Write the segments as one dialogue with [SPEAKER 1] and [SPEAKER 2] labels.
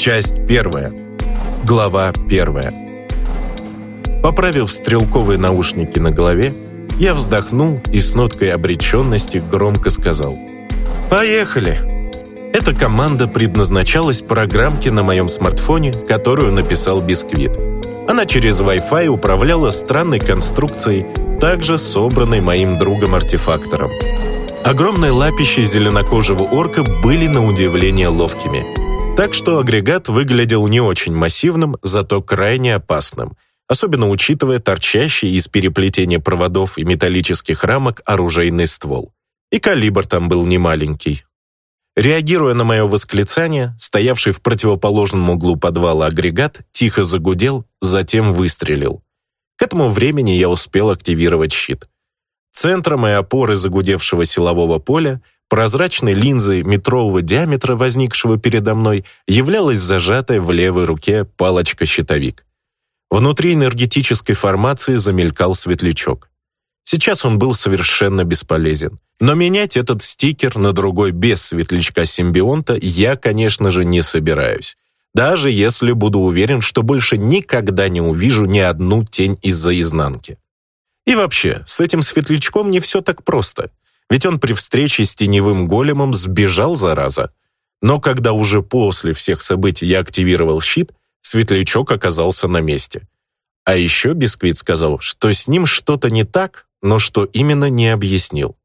[SPEAKER 1] Часть первая. Глава первая. Поправив стрелковые наушники на голове, я вздохнул и с ноткой обреченности громко сказал «Поехали!». Эта команда предназначалась программке на моем смартфоне, которую написал Бисквит. Она через Wi-Fi управляла странной конструкцией, также собранной моим другом-артефактором. Огромные лапищи зеленокожего орка были на удивление ловкими. Так что агрегат выглядел не очень массивным, зато крайне опасным, особенно учитывая торчащий из переплетения проводов и металлических рамок оружейный ствол. И калибр там был немаленький. Реагируя на мое восклицание, стоявший в противоположном углу подвала агрегат тихо загудел, затем выстрелил. К этому времени я успел активировать щит. Центром и опоры загудевшего силового поля, прозрачной линзой метрового диаметра, возникшего передо мной, являлась зажатая в левой руке палочка-щитовик. Внутри энергетической формации замелькал светлячок. Сейчас он был совершенно бесполезен. Но менять этот стикер на другой без светлячка симбионта я, конечно же, не собираюсь. Даже если буду уверен, что больше никогда не увижу ни одну тень из-за изнанки. И вообще, с этим светлячком не все так просто. Ведь он при встрече с теневым големом сбежал, зараза. Но когда уже после всех событий я активировал щит, светлячок оказался на месте. А еще Бисквит сказал, что с ним что-то не так, но что именно не объяснил.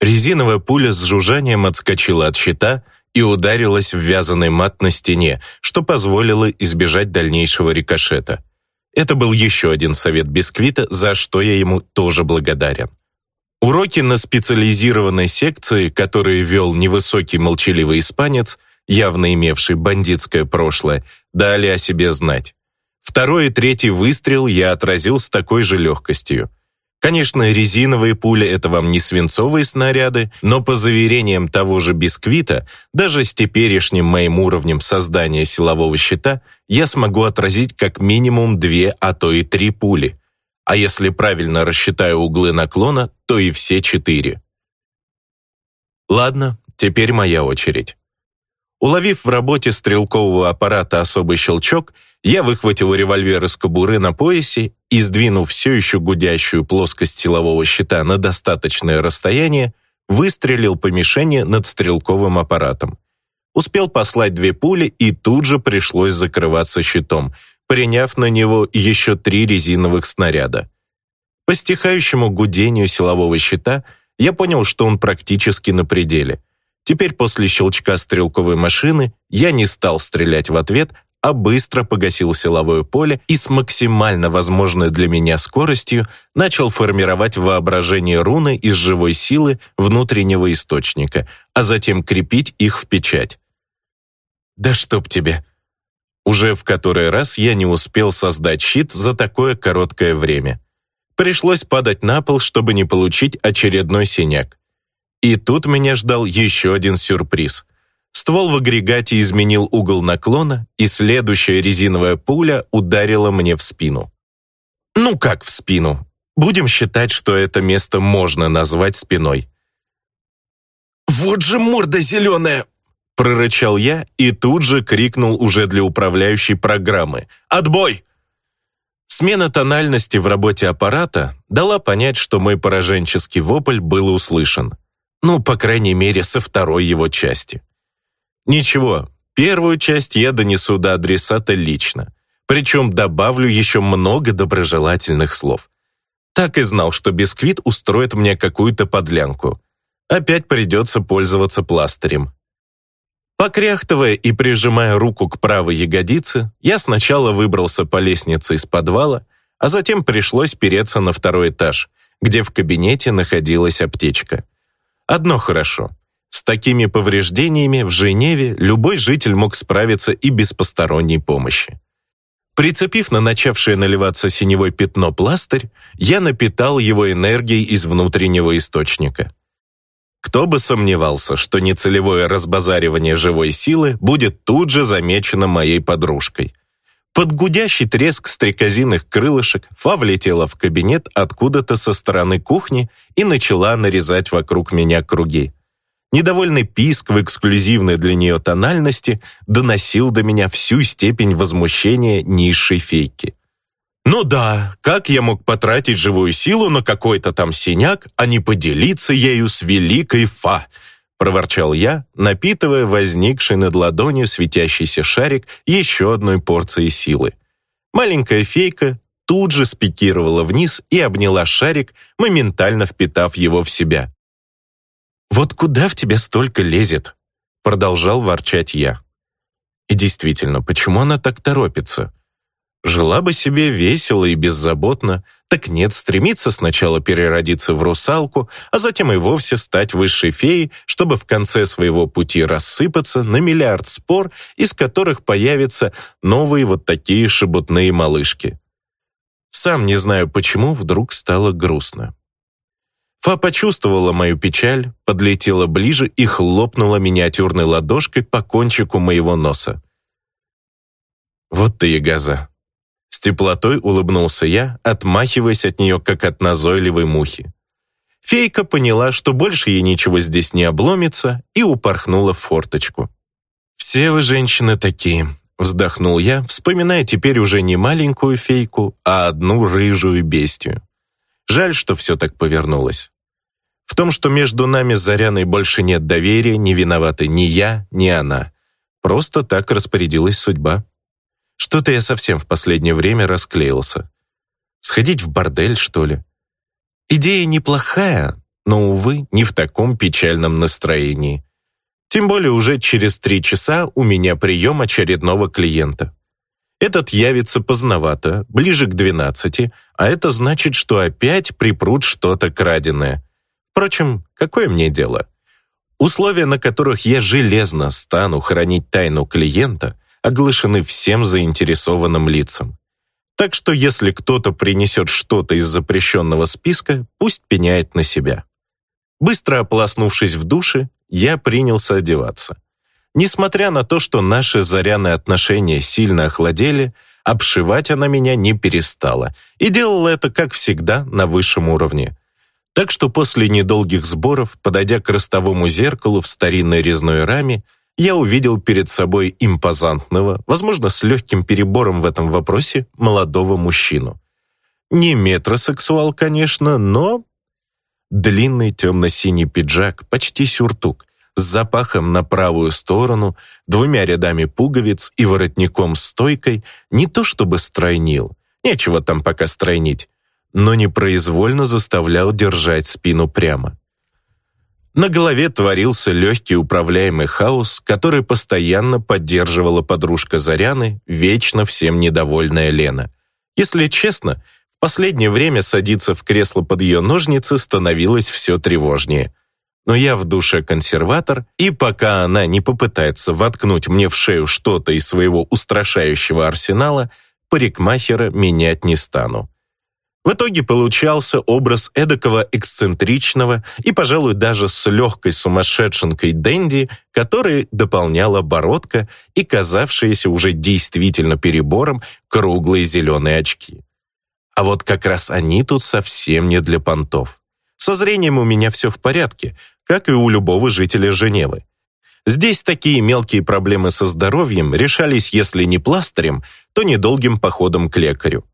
[SPEAKER 1] Резиновая пуля с жужжанием отскочила от щита и ударилась в вязаный мат на стене, что позволило избежать дальнейшего рикошета. Это был еще один совет Бисквита, за что я ему тоже благодарен. Уроки на специализированной секции, которые вел невысокий молчаливый испанец, явно имевший бандитское прошлое, дали о себе знать. Второй и третий выстрел я отразил с такой же легкостью. Конечно, резиновые пули — это вам не свинцовые снаряды, но по заверениям того же Бисквита, даже с теперешним моим уровнем создания силового щита, я смогу отразить как минимум две, а то и три пули. А если правильно рассчитаю углы наклона, то и все четыре. Ладно, теперь моя очередь. Уловив в работе стрелкового аппарата особый щелчок, я выхватил револьвер из кобуры на поясе и, сдвинув все еще гудящую плоскость силового щита на достаточное расстояние, выстрелил по мишени над стрелковым аппаратом. Успел послать две пули и тут же пришлось закрываться щитом, приняв на него еще три резиновых снаряда. По стихающему гудению силового щита я понял, что он практически на пределе. Теперь после щелчка стрелковой машины я не стал стрелять в ответ, а быстро погасил силовое поле и с максимально возможной для меня скоростью начал формировать воображение руны из живой силы внутреннего источника, а затем крепить их в печать. «Да чтоб тебе!» Уже в который раз я не успел создать щит за такое короткое время. Пришлось падать на пол, чтобы не получить очередной синяк. И тут меня ждал еще один сюрприз — Ствол в агрегате изменил угол наклона, и следующая резиновая пуля ударила мне в спину. Ну как в спину? Будем считать, что это место можно назвать спиной. «Вот же морда зеленая!» Прорычал я и тут же крикнул уже для управляющей программы. «Отбой!» Смена тональности в работе аппарата дала понять, что мой пораженческий вопль был услышан. Ну, по крайней мере, со второй его части. Ничего, первую часть я донесу до адресата лично. Причем добавлю еще много доброжелательных слов. Так и знал, что Бисквит устроит мне какую-то подлянку. Опять придется пользоваться пластырем. Покряхтывая и прижимая руку к правой ягодице, я сначала выбрался по лестнице из подвала, а затем пришлось переться на второй этаж, где в кабинете находилась аптечка. Одно хорошо — с такими повреждениями в Женеве любой житель мог справиться и без посторонней помощи. Прицепив на начавшее наливаться синевой пятно пластырь, я напитал его энергией из внутреннего источника. Кто бы сомневался, что нецелевое разбазаривание живой силы будет тут же замечено моей подружкой. Под гудящий треск стрекозиных крылышек Фа влетела в кабинет откуда-то со стороны кухни и начала нарезать вокруг меня круги. Недовольный писк в эксклюзивной для нее тональности доносил до меня всю степень возмущения низшей фейки. Ну да, как я мог потратить живую силу на какой-то там синяк, а не поделиться ею с великой Фа? проворчал я, напитывая возникший над ладонью светящийся шарик еще одной порцией силы. Маленькая фейка тут же спикировала вниз и обняла шарик, моментально впитав его в себя. «Вот куда в тебя столько лезет?» продолжал ворчать я. И действительно, почему она так торопится? Жила бы себе весело и беззаботно, так нет, стремится сначала переродиться в русалку, а затем и вовсе стать высшей феей, чтобы в конце своего пути рассыпаться на миллиард спор, из которых появятся новые вот такие шебутные малышки. Сам не знаю почему, вдруг стало грустно. Фа почувствовала мою печаль, подлетела ближе и хлопнула миниатюрной ладошкой по кончику моего носа. «Вот ты, Ягаза!» С теплотой улыбнулся я, отмахиваясь от нее, как от назойливой мухи. Фейка поняла, что больше ей ничего здесь не обломится, и упорхнула в форточку. «Все вы женщины такие», — вздохнул я, вспоминая теперь уже не маленькую фейку, а одну рыжую бестию. Жаль, что все так повернулось. В том, что между нами с Заряной больше нет доверия, не виноваты ни я, ни она. Просто так распорядилась судьба. Что-то я совсем в последнее время расклеился. Сходить в бордель, что ли? Идея неплохая, но, увы, не в таком печальном настроении. Тем более уже через три часа у меня прием очередного клиента. Этот явится поздновато, ближе к двенадцати, а это значит, что опять припрут что-то краденое. Впрочем, какое мне дело? Условия, на которых я железно стану хранить тайну клиента, оглашены всем заинтересованным лицам. Так что если кто-то принесет что-то из запрещенного списка, пусть пеняет на себя. Быстро ополоснувшись в душе, я принялся одеваться. Несмотря на то, что наши заряные отношения сильно охладели, обшивать она меня не перестала и делала это, как всегда, на высшем уровне. Так что после недолгих сборов, подойдя к ростовому зеркалу в старинной резной раме, я увидел перед собой импозантного, возможно, с легким перебором в этом вопросе, молодого мужчину. Не метросексуал, конечно, но... Длинный темно-синий пиджак, почти сюртук, с запахом на правую сторону, двумя рядами пуговиц и воротником-стойкой не то чтобы стройнил, нечего там пока стройнить, но непроизвольно заставлял держать спину прямо. На голове творился легкий управляемый хаос, который постоянно поддерживала подружка Заряны, вечно всем недовольная Лена. Если честно, в последнее время садиться в кресло под ее ножницы становилось все тревожнее. Но я в душе консерватор, и пока она не попытается воткнуть мне в шею что-то из своего устрашающего арсенала, парикмахера менять не стану. В итоге получался образ эдакого эксцентричного и, пожалуй, даже с легкой сумасшедшенкой Дэнди, который дополняла бородка и казавшиеся уже действительно перебором круглые зеленые очки. А вот как раз они тут совсем не для понтов. Со зрением у меня все в порядке, как и у любого жителя Женевы. Здесь такие мелкие проблемы со здоровьем решались, если не пластырем, то недолгим походом к лекарю.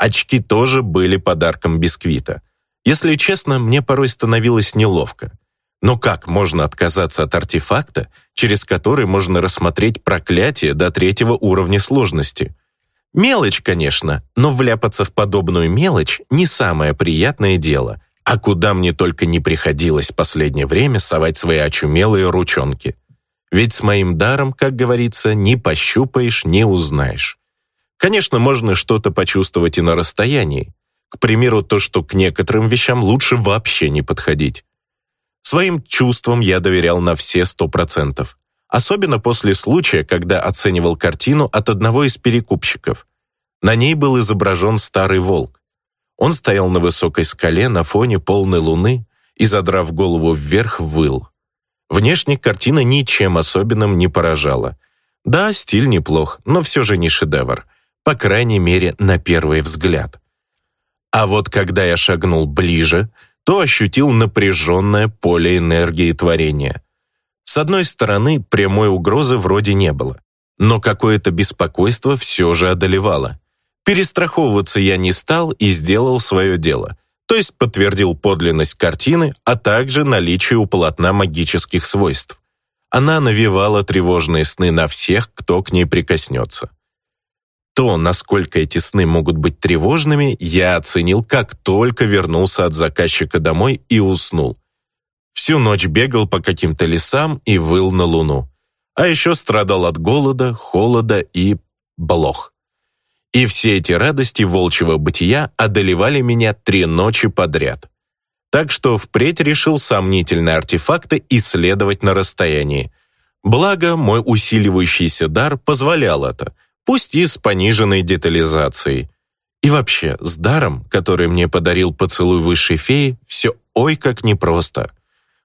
[SPEAKER 1] Очки тоже были подарком бисквита. Если честно, мне порой становилось неловко. Но как можно отказаться от артефакта, через который можно рассмотреть проклятие до третьего уровня сложности? Мелочь, конечно, но вляпаться в подобную мелочь не самое приятное дело. А куда мне только не приходилось последнее время совать свои очумелые ручонки. Ведь с моим даром, как говорится, не пощупаешь, не узнаешь. Конечно, можно что-то почувствовать и на расстоянии. К примеру, то, что к некоторым вещам лучше вообще не подходить. Своим чувствам я доверял на все сто процентов. Особенно после случая, когда оценивал картину от одного из перекупщиков. На ней был изображен старый волк. Он стоял на высокой скале на фоне полной луны и, задрав голову вверх, выл. Внешне картина ничем особенным не поражала. Да, стиль неплох, но все же не шедевр по крайней мере, на первый взгляд. А вот когда я шагнул ближе, то ощутил напряженное поле энергии творения. С одной стороны, прямой угрозы вроде не было, но какое-то беспокойство все же одолевало. Перестраховываться я не стал и сделал свое дело, то есть подтвердил подлинность картины, а также наличие у полотна магических свойств. Она навевала тревожные сны на всех, кто к ней прикоснется. То, насколько эти сны могут быть тревожными, я оценил, как только вернулся от заказчика домой и уснул. Всю ночь бегал по каким-то лесам и выл на луну. А еще страдал от голода, холода и блох. И все эти радости волчьего бытия одолевали меня три ночи подряд. Так что впредь решил сомнительные артефакты исследовать на расстоянии. Благо, мой усиливающийся дар позволял это, пусть и с пониженной детализацией. И вообще, с даром, который мне подарил поцелуй высшей феи, все ой как непросто.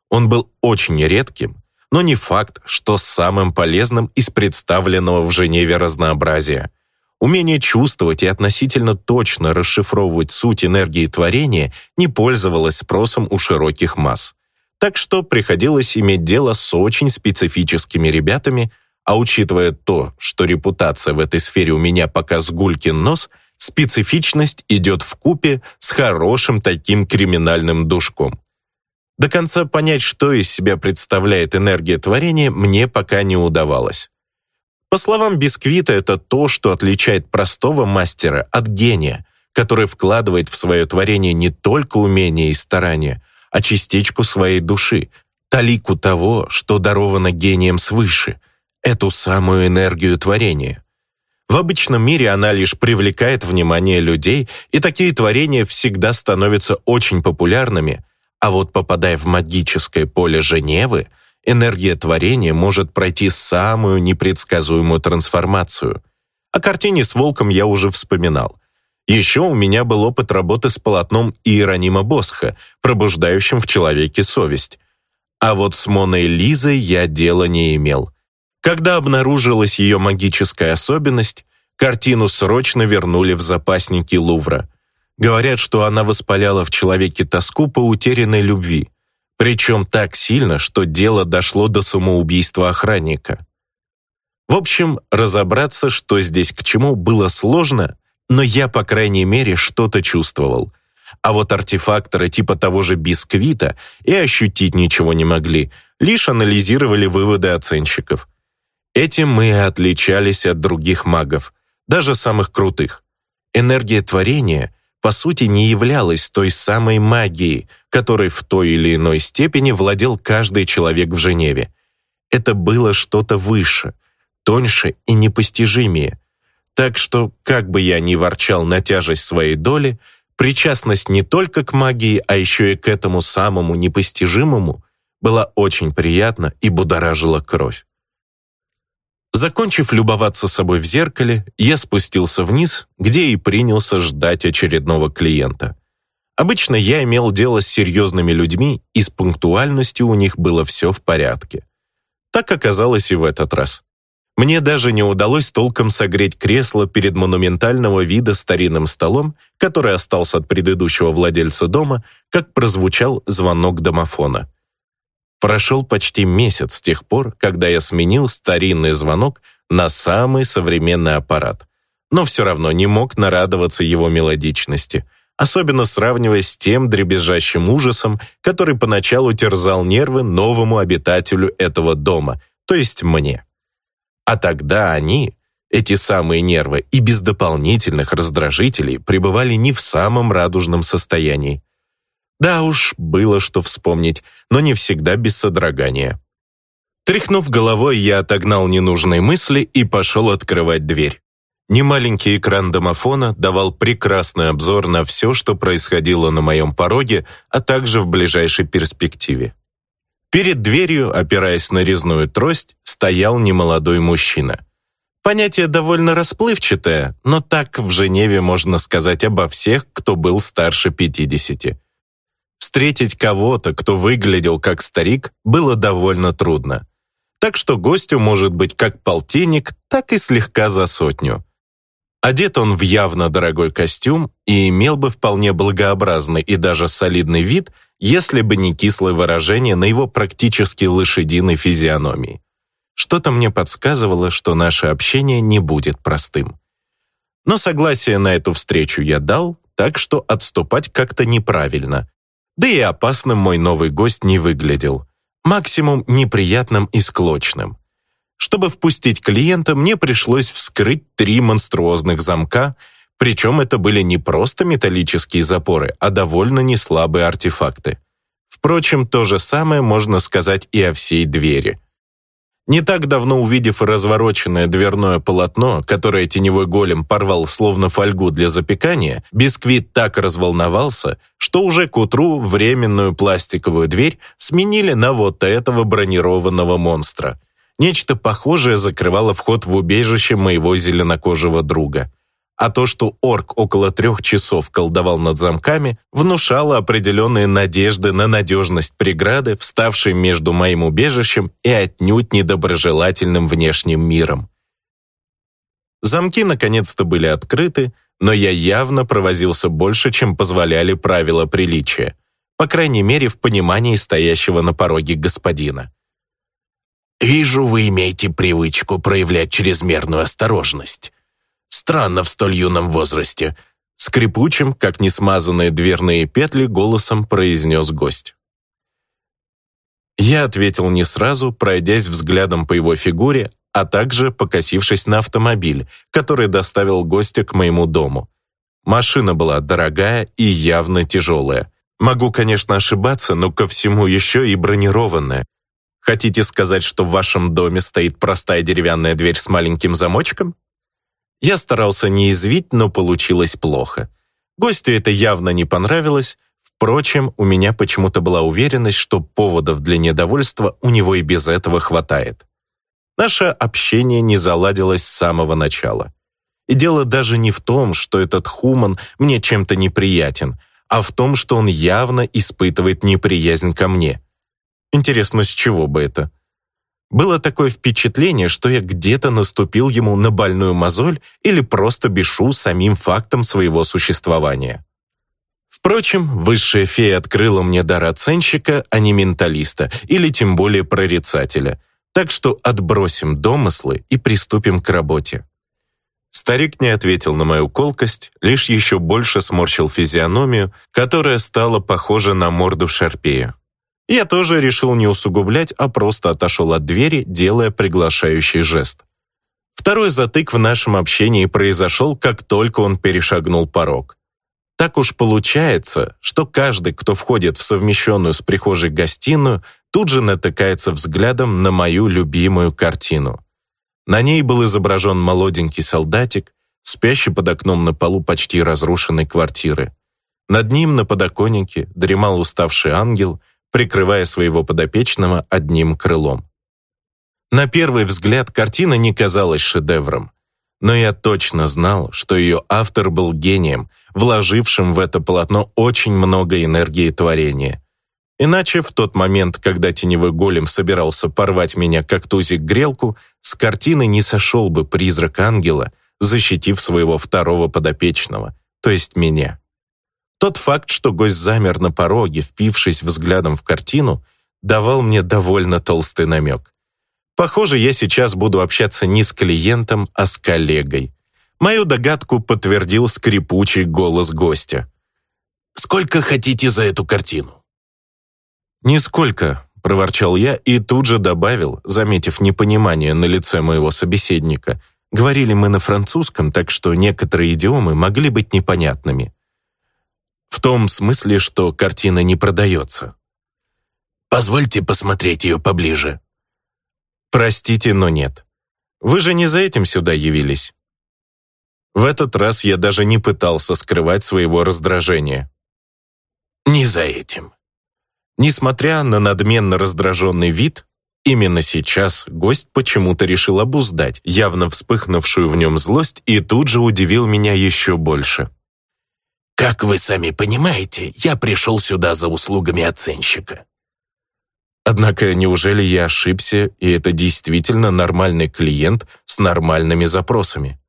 [SPEAKER 1] Он был очень редким, но не факт, что самым полезным из представленного в Женеве разнообразия. Умение чувствовать и относительно точно расшифровывать суть энергии творения не пользовалось спросом у широких масс. Так что приходилось иметь дело с очень специфическими ребятами, а учитывая то, что репутация в этой сфере у меня пока сгулькин нос, специфичность идет в купе с хорошим таким криминальным душком. До конца понять, что из себя представляет энергия творения, мне пока не удавалось. По словам Бисквита, это то, что отличает простого мастера от гения, который вкладывает в свое творение не только умение и старание, а частичку своей души, талику того, что даровано гением свыше, эту самую энергию творения. В обычном мире она лишь привлекает внимание людей, и такие творения всегда становятся очень популярными, а вот попадая в магическое поле Женевы – энергия творения может пройти самую непредсказуемую трансформацию. О картине с волком я уже вспоминал. Еще у меня был опыт работы с полотном Иеронима Босха, пробуждающим в человеке совесть. А вот с Моной Лизой я дела не имел. Когда обнаружилась ее магическая особенность, картину срочно вернули в запасники Лувра. Говорят, что она воспаляла в человеке тоску по утерянной любви. Причем так сильно, что дело дошло до самоубийства охранника. В общем, разобраться, что здесь к чему, было сложно, но я, по крайней мере, что-то чувствовал. А вот артефакторы типа того же бисквита и ощутить ничего не могли, лишь анализировали выводы оценщиков. Этим мы и отличались от других магов, даже самых крутых. Энергия творения по сути не являлась той самой магией, которой в той или иной степени владел каждый человек в Женеве. Это было что-то выше, тоньше и непостижимее. Так что, как бы я ни ворчал на тяжесть своей доли, причастность не только к магии, а еще и к этому самому непостижимому была очень приятна и будоражила кровь. Закончив любоваться собой в зеркале, я спустился вниз, где и принялся ждать очередного клиента. Обычно я имел дело с серьезными людьми, и с пунктуальностью у них было все в порядке. Так оказалось и в этот раз. Мне даже не удалось толком согреть кресло перед монументального вида старинным столом, который остался от предыдущего владельца дома, как прозвучал звонок домофона. Прошел почти месяц с тех пор, когда я сменил старинный звонок на самый современный аппарат, но все равно не мог нарадоваться его мелодичности, особенно сравнивая с тем дребезжащим ужасом, который поначалу терзал нервы новому обитателю этого дома, то есть мне. А тогда они, эти самые нервы, и без дополнительных раздражителей пребывали не в самом радужном состоянии. Да уж, было что вспомнить, но не всегда без содрогания. Тряхнув головой, я отогнал ненужные мысли и пошел открывать дверь. Немаленький экран домофона давал прекрасный обзор на все, что происходило на моем пороге, а также в ближайшей перспективе. Перед дверью, опираясь на резную трость, стоял немолодой мужчина. Понятие довольно расплывчатое, но так в Женеве можно сказать обо всех, кто был старше 50. Встретить кого-то, кто выглядел как старик, было довольно трудно. Так что гостю может быть как полтинник, так и слегка за сотню. Одет он в явно дорогой костюм и имел бы вполне благообразный и даже солидный вид, если бы не кислое выражение на его практически лошадиной физиономии. Что-то мне подсказывало, что наше общение не будет простым. Но согласие на эту встречу я дал, так что отступать как-то неправильно. Да и опасным мой новый гость не выглядел. Максимум неприятным и склочным. Чтобы впустить клиента, мне пришлось вскрыть три монструозных замка, причем это были не просто металлические запоры, а довольно неслабые артефакты. Впрочем, то же самое можно сказать и о всей двери. Не так давно увидев развороченное дверное полотно, которое теневой голем порвал словно фольгу для запекания, бисквит так разволновался, что уже к утру временную пластиковую дверь сменили на вот этого бронированного монстра. Нечто похожее закрывало вход в убежище моего зеленокожего друга а то, что орк около трех часов колдовал над замками, внушало определенные надежды на надежность преграды, вставшей между моим убежищем и отнюдь недоброжелательным внешним миром. Замки наконец-то были открыты, но я явно провозился больше, чем позволяли правила приличия, по крайней мере, в понимании стоящего на пороге господина. «Вижу, вы имеете привычку проявлять чрезмерную осторожность», Странно в столь юном возрасте. Скрипучим, как несмазанные дверные петли, голосом произнес гость. Я ответил не сразу, пройдясь взглядом по его фигуре, а также покосившись на автомобиль, который доставил гостя к моему дому. Машина была дорогая и явно тяжелая. Могу, конечно, ошибаться, но ко всему еще и бронированная. Хотите сказать, что в вашем доме стоит простая деревянная дверь с маленьким замочком? Я старался не извить, но получилось плохо. Гостю это явно не понравилось, Впрочем, у меня почему-то была уверенность, что поводов для недовольства у него и без этого хватает. Наше общение не заладилось с самого начала. И дело даже не в том, что этот Хуман мне чем-то неприятен, а в том, что он явно испытывает неприязнь ко мне. Интересно, с чего бы это? Было такое впечатление, что я где-то наступил ему на больную мозоль или просто бешу самим фактом своего существования. Впрочем, высшая фея открыла мне дар оценщика, а не менталиста, или тем более прорицателя. Так что отбросим домыслы и приступим к работе. Старик не ответил на мою колкость, лишь еще больше сморщил физиономию, которая стала похожа на морду шарпея. Я тоже решил не усугублять, а просто отошел от двери, делая приглашающий жест. Второй затык в нашем общении произошел, как только он перешагнул порог. Так уж получается, что каждый, кто входит в совмещенную с прихожей гостиную, тут же натыкается взглядом на мою любимую картину. На ней был изображен молоденький солдатик, спящий под окном на полу почти разрушенной квартиры. Над ним на подоконнике дремал уставший ангел — прикрывая своего подопечного одним крылом. На первый взгляд картина не казалась шедевром, но я точно знал, что ее автор был гением, вложившим в это полотно очень много энергии творения. Иначе в тот момент, когда теневой голем собирался порвать меня как тузик грелку, с картины не сошел бы призрак ангела, защитив своего второго подопечного, то есть меня. Тот факт, что гость замер на пороге, впившись взглядом в картину, давал мне довольно толстый намек. Похоже, я сейчас буду общаться не с клиентом, а с коллегой. Мою догадку подтвердил скрипучий голос гостя. «Сколько хотите за эту картину?» «Нисколько», — проворчал я и тут же добавил, заметив непонимание на лице моего собеседника. Говорили мы на французском, так что некоторые идиомы могли быть непонятными. В том смысле, что картина не продается. Позвольте посмотреть ее поближе. Простите, но нет. Вы же не за этим сюда явились. В этот раз я даже не пытался скрывать своего раздражения. Не за этим. Несмотря на надменно раздраженный вид, именно сейчас гость почему-то решил обуздать явно вспыхнувшую в нем злость и тут же удивил меня еще больше. Как вы сами понимаете, я пришел сюда за услугами оценщика. Однако неужели я ошибся, и это действительно нормальный клиент с нормальными запросами?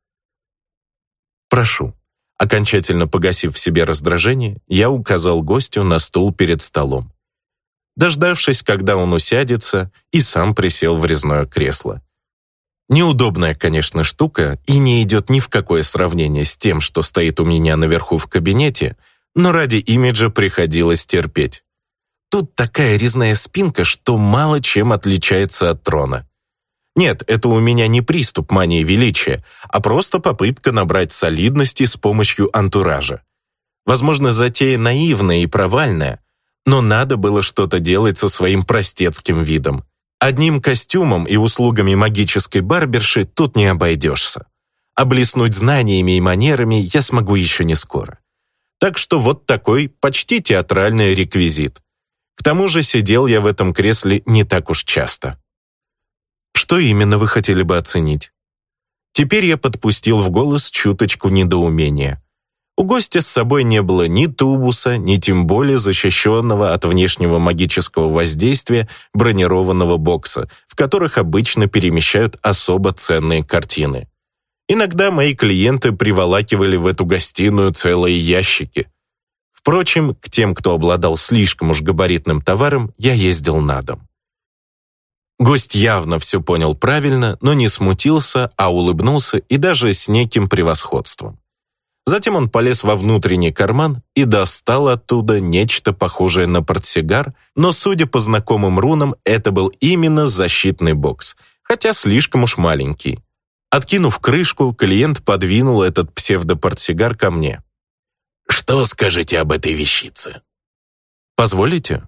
[SPEAKER 1] Прошу, Окончательно погасив в себе раздражение, я указал гостю на стул перед столом. Дождавшись, когда он усядется, и сам присел в резное кресло. Неудобная, конечно, штука и не идет ни в какое сравнение с тем, что стоит у меня наверху в кабинете, но ради имиджа приходилось терпеть. Тут такая резная спинка, что мало чем отличается от трона. Нет, это у меня не приступ мании величия, а просто попытка набрать солидности с помощью антуража. Возможно, затея наивная и провальная, но надо было что-то делать со своим простецким видом. Одним костюмом и услугами магической барберши тут не обойдешься. Облеснуть знаниями и манерами я смогу еще не скоро. Так что вот такой почти театральный реквизит. К тому же сидел я в этом кресле не так уж часто. Что именно вы хотели бы оценить? Теперь я подпустил в голос чуточку недоумения. У гостя с собой не было ни тубуса, ни тем более защищенного от внешнего магического воздействия бронированного бокса, в которых обычно перемещают особо ценные картины. Иногда мои клиенты приволакивали в эту гостиную целые ящики. Впрочем, к тем, кто обладал слишком уж габаритным товаром, я ездил на дом. Гость явно все понял правильно, но не смутился, а улыбнулся и даже с неким превосходством. Затем он полез во внутренний карман и достал оттуда нечто похожее на портсигар, но, судя по знакомым рунам, это был именно защитный бокс, хотя слишком уж маленький. Откинув крышку, клиент подвинул этот псевдопортсигар ко мне.
[SPEAKER 2] «Что скажете об этой вещице?»
[SPEAKER 1] «Позволите?»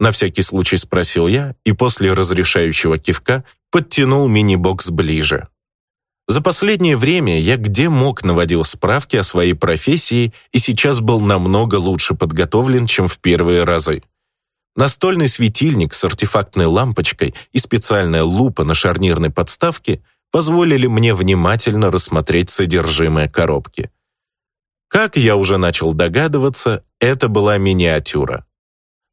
[SPEAKER 1] На всякий случай спросил я и после разрешающего кивка подтянул мини-бокс ближе. За последнее время я где мог наводил справки о своей профессии и сейчас был намного лучше подготовлен, чем в первые разы. Настольный светильник с артефактной лампочкой и специальная лупа на шарнирной подставке позволили мне внимательно рассмотреть содержимое коробки. Как я уже начал догадываться, это была миниатюра.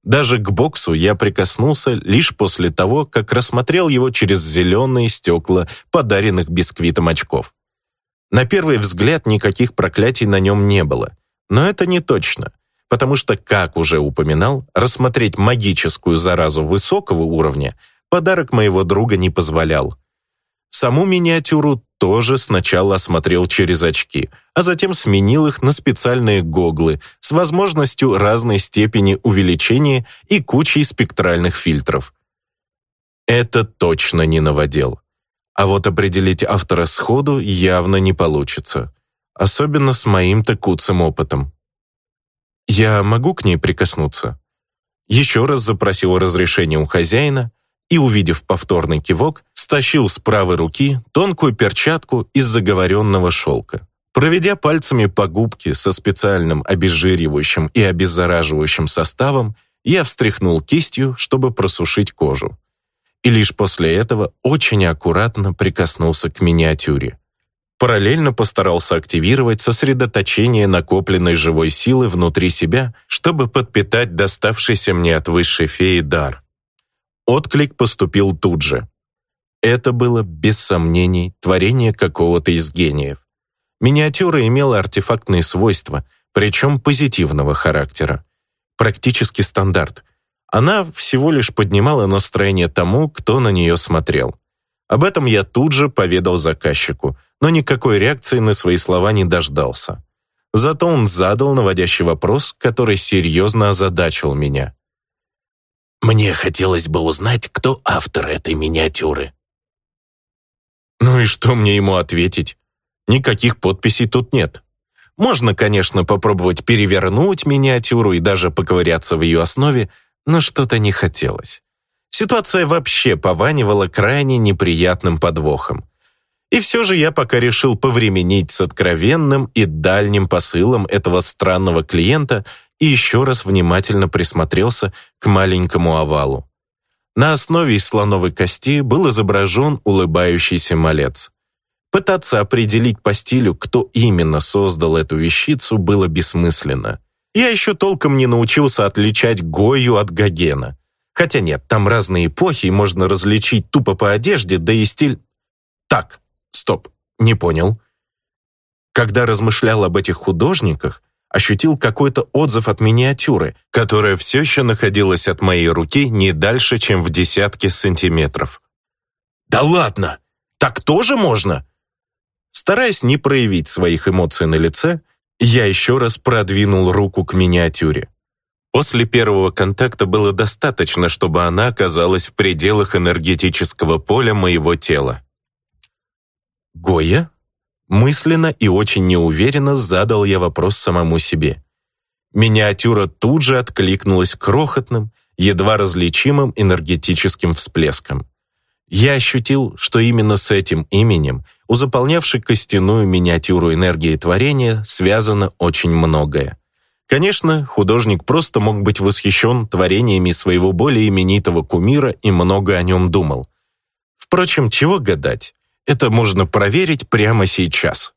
[SPEAKER 1] Даже к боксу я прикоснулся лишь после того, как рассмотрел его через зеленые стекла подаренных бисквитом очков. На первый взгляд никаких проклятий на нем не было. Но это не точно, потому что, как уже упоминал, рассмотреть магическую заразу высокого уровня подарок моего друга не позволял. Саму миниатюру тоже сначала осмотрел через очки, а затем сменил их на специальные гоглы с возможностью разной степени увеличения и кучей спектральных фильтров. Это точно не новодел. А вот определить автора сходу явно не получится. Особенно с моим-то куцым опытом. Я могу к ней прикоснуться? Еще раз запросил разрешение у хозяина, и, увидев повторный кивок, стащил с правой руки тонкую перчатку из заговоренного шелка. Проведя пальцами по губке со специальным обезжиривающим и обеззараживающим составом, я встряхнул кистью, чтобы просушить кожу. И лишь после этого очень аккуратно прикоснулся к миниатюре. Параллельно постарался активировать сосредоточение накопленной живой силы внутри себя, чтобы подпитать доставшийся мне от высшей феи дар. Отклик поступил тут же. Это было, без сомнений, творение какого-то из гениев. Миниатюра имела артефактные свойства, причем позитивного характера. Практически стандарт. Она всего лишь поднимала настроение тому, кто на нее смотрел. Об этом я тут же поведал заказчику, но никакой реакции на свои слова не дождался. Зато он задал наводящий вопрос, который серьезно озадачил меня.
[SPEAKER 2] Мне хотелось бы узнать, кто автор этой миниатюры.
[SPEAKER 1] Ну и что мне ему ответить? Никаких подписей тут нет. Можно, конечно, попробовать перевернуть миниатюру и даже поковыряться в ее основе, но что-то не хотелось. Ситуация вообще пованивала крайне неприятным подвохом. И все же я пока решил повременить с откровенным и дальним посылом этого странного клиента и еще раз внимательно присмотрелся к маленькому овалу. На основе из слоновой кости был изображен улыбающийся малец. Пытаться определить по стилю, кто именно создал эту вещицу, было бессмысленно. Я еще толком не научился отличать Гою от Гогена. Хотя нет, там разные эпохи, можно различить тупо по одежде, да и стиль... Так, стоп, не понял. Когда размышлял об этих художниках, ощутил какой-то отзыв от миниатюры, которая все еще находилась от моей руки не дальше, чем в десятке сантиметров. «Да ладно! Так тоже можно?» Стараясь не проявить своих эмоций на лице, я еще раз продвинул руку к миниатюре. После первого контакта было достаточно, чтобы она оказалась в пределах энергетического поля моего тела. «Гоя?» Мысленно и очень неуверенно задал я вопрос самому себе. Миниатюра тут же откликнулась крохотным, едва различимым энергетическим всплеском. Я ощутил, что именно с этим именем, у заполнявшей костяную миниатюру энергии творения, связано очень многое. Конечно, художник просто мог быть восхищен творениями своего более именитого кумира и много о нем думал. Впрочем, чего гадать? Это можно проверить прямо сейчас.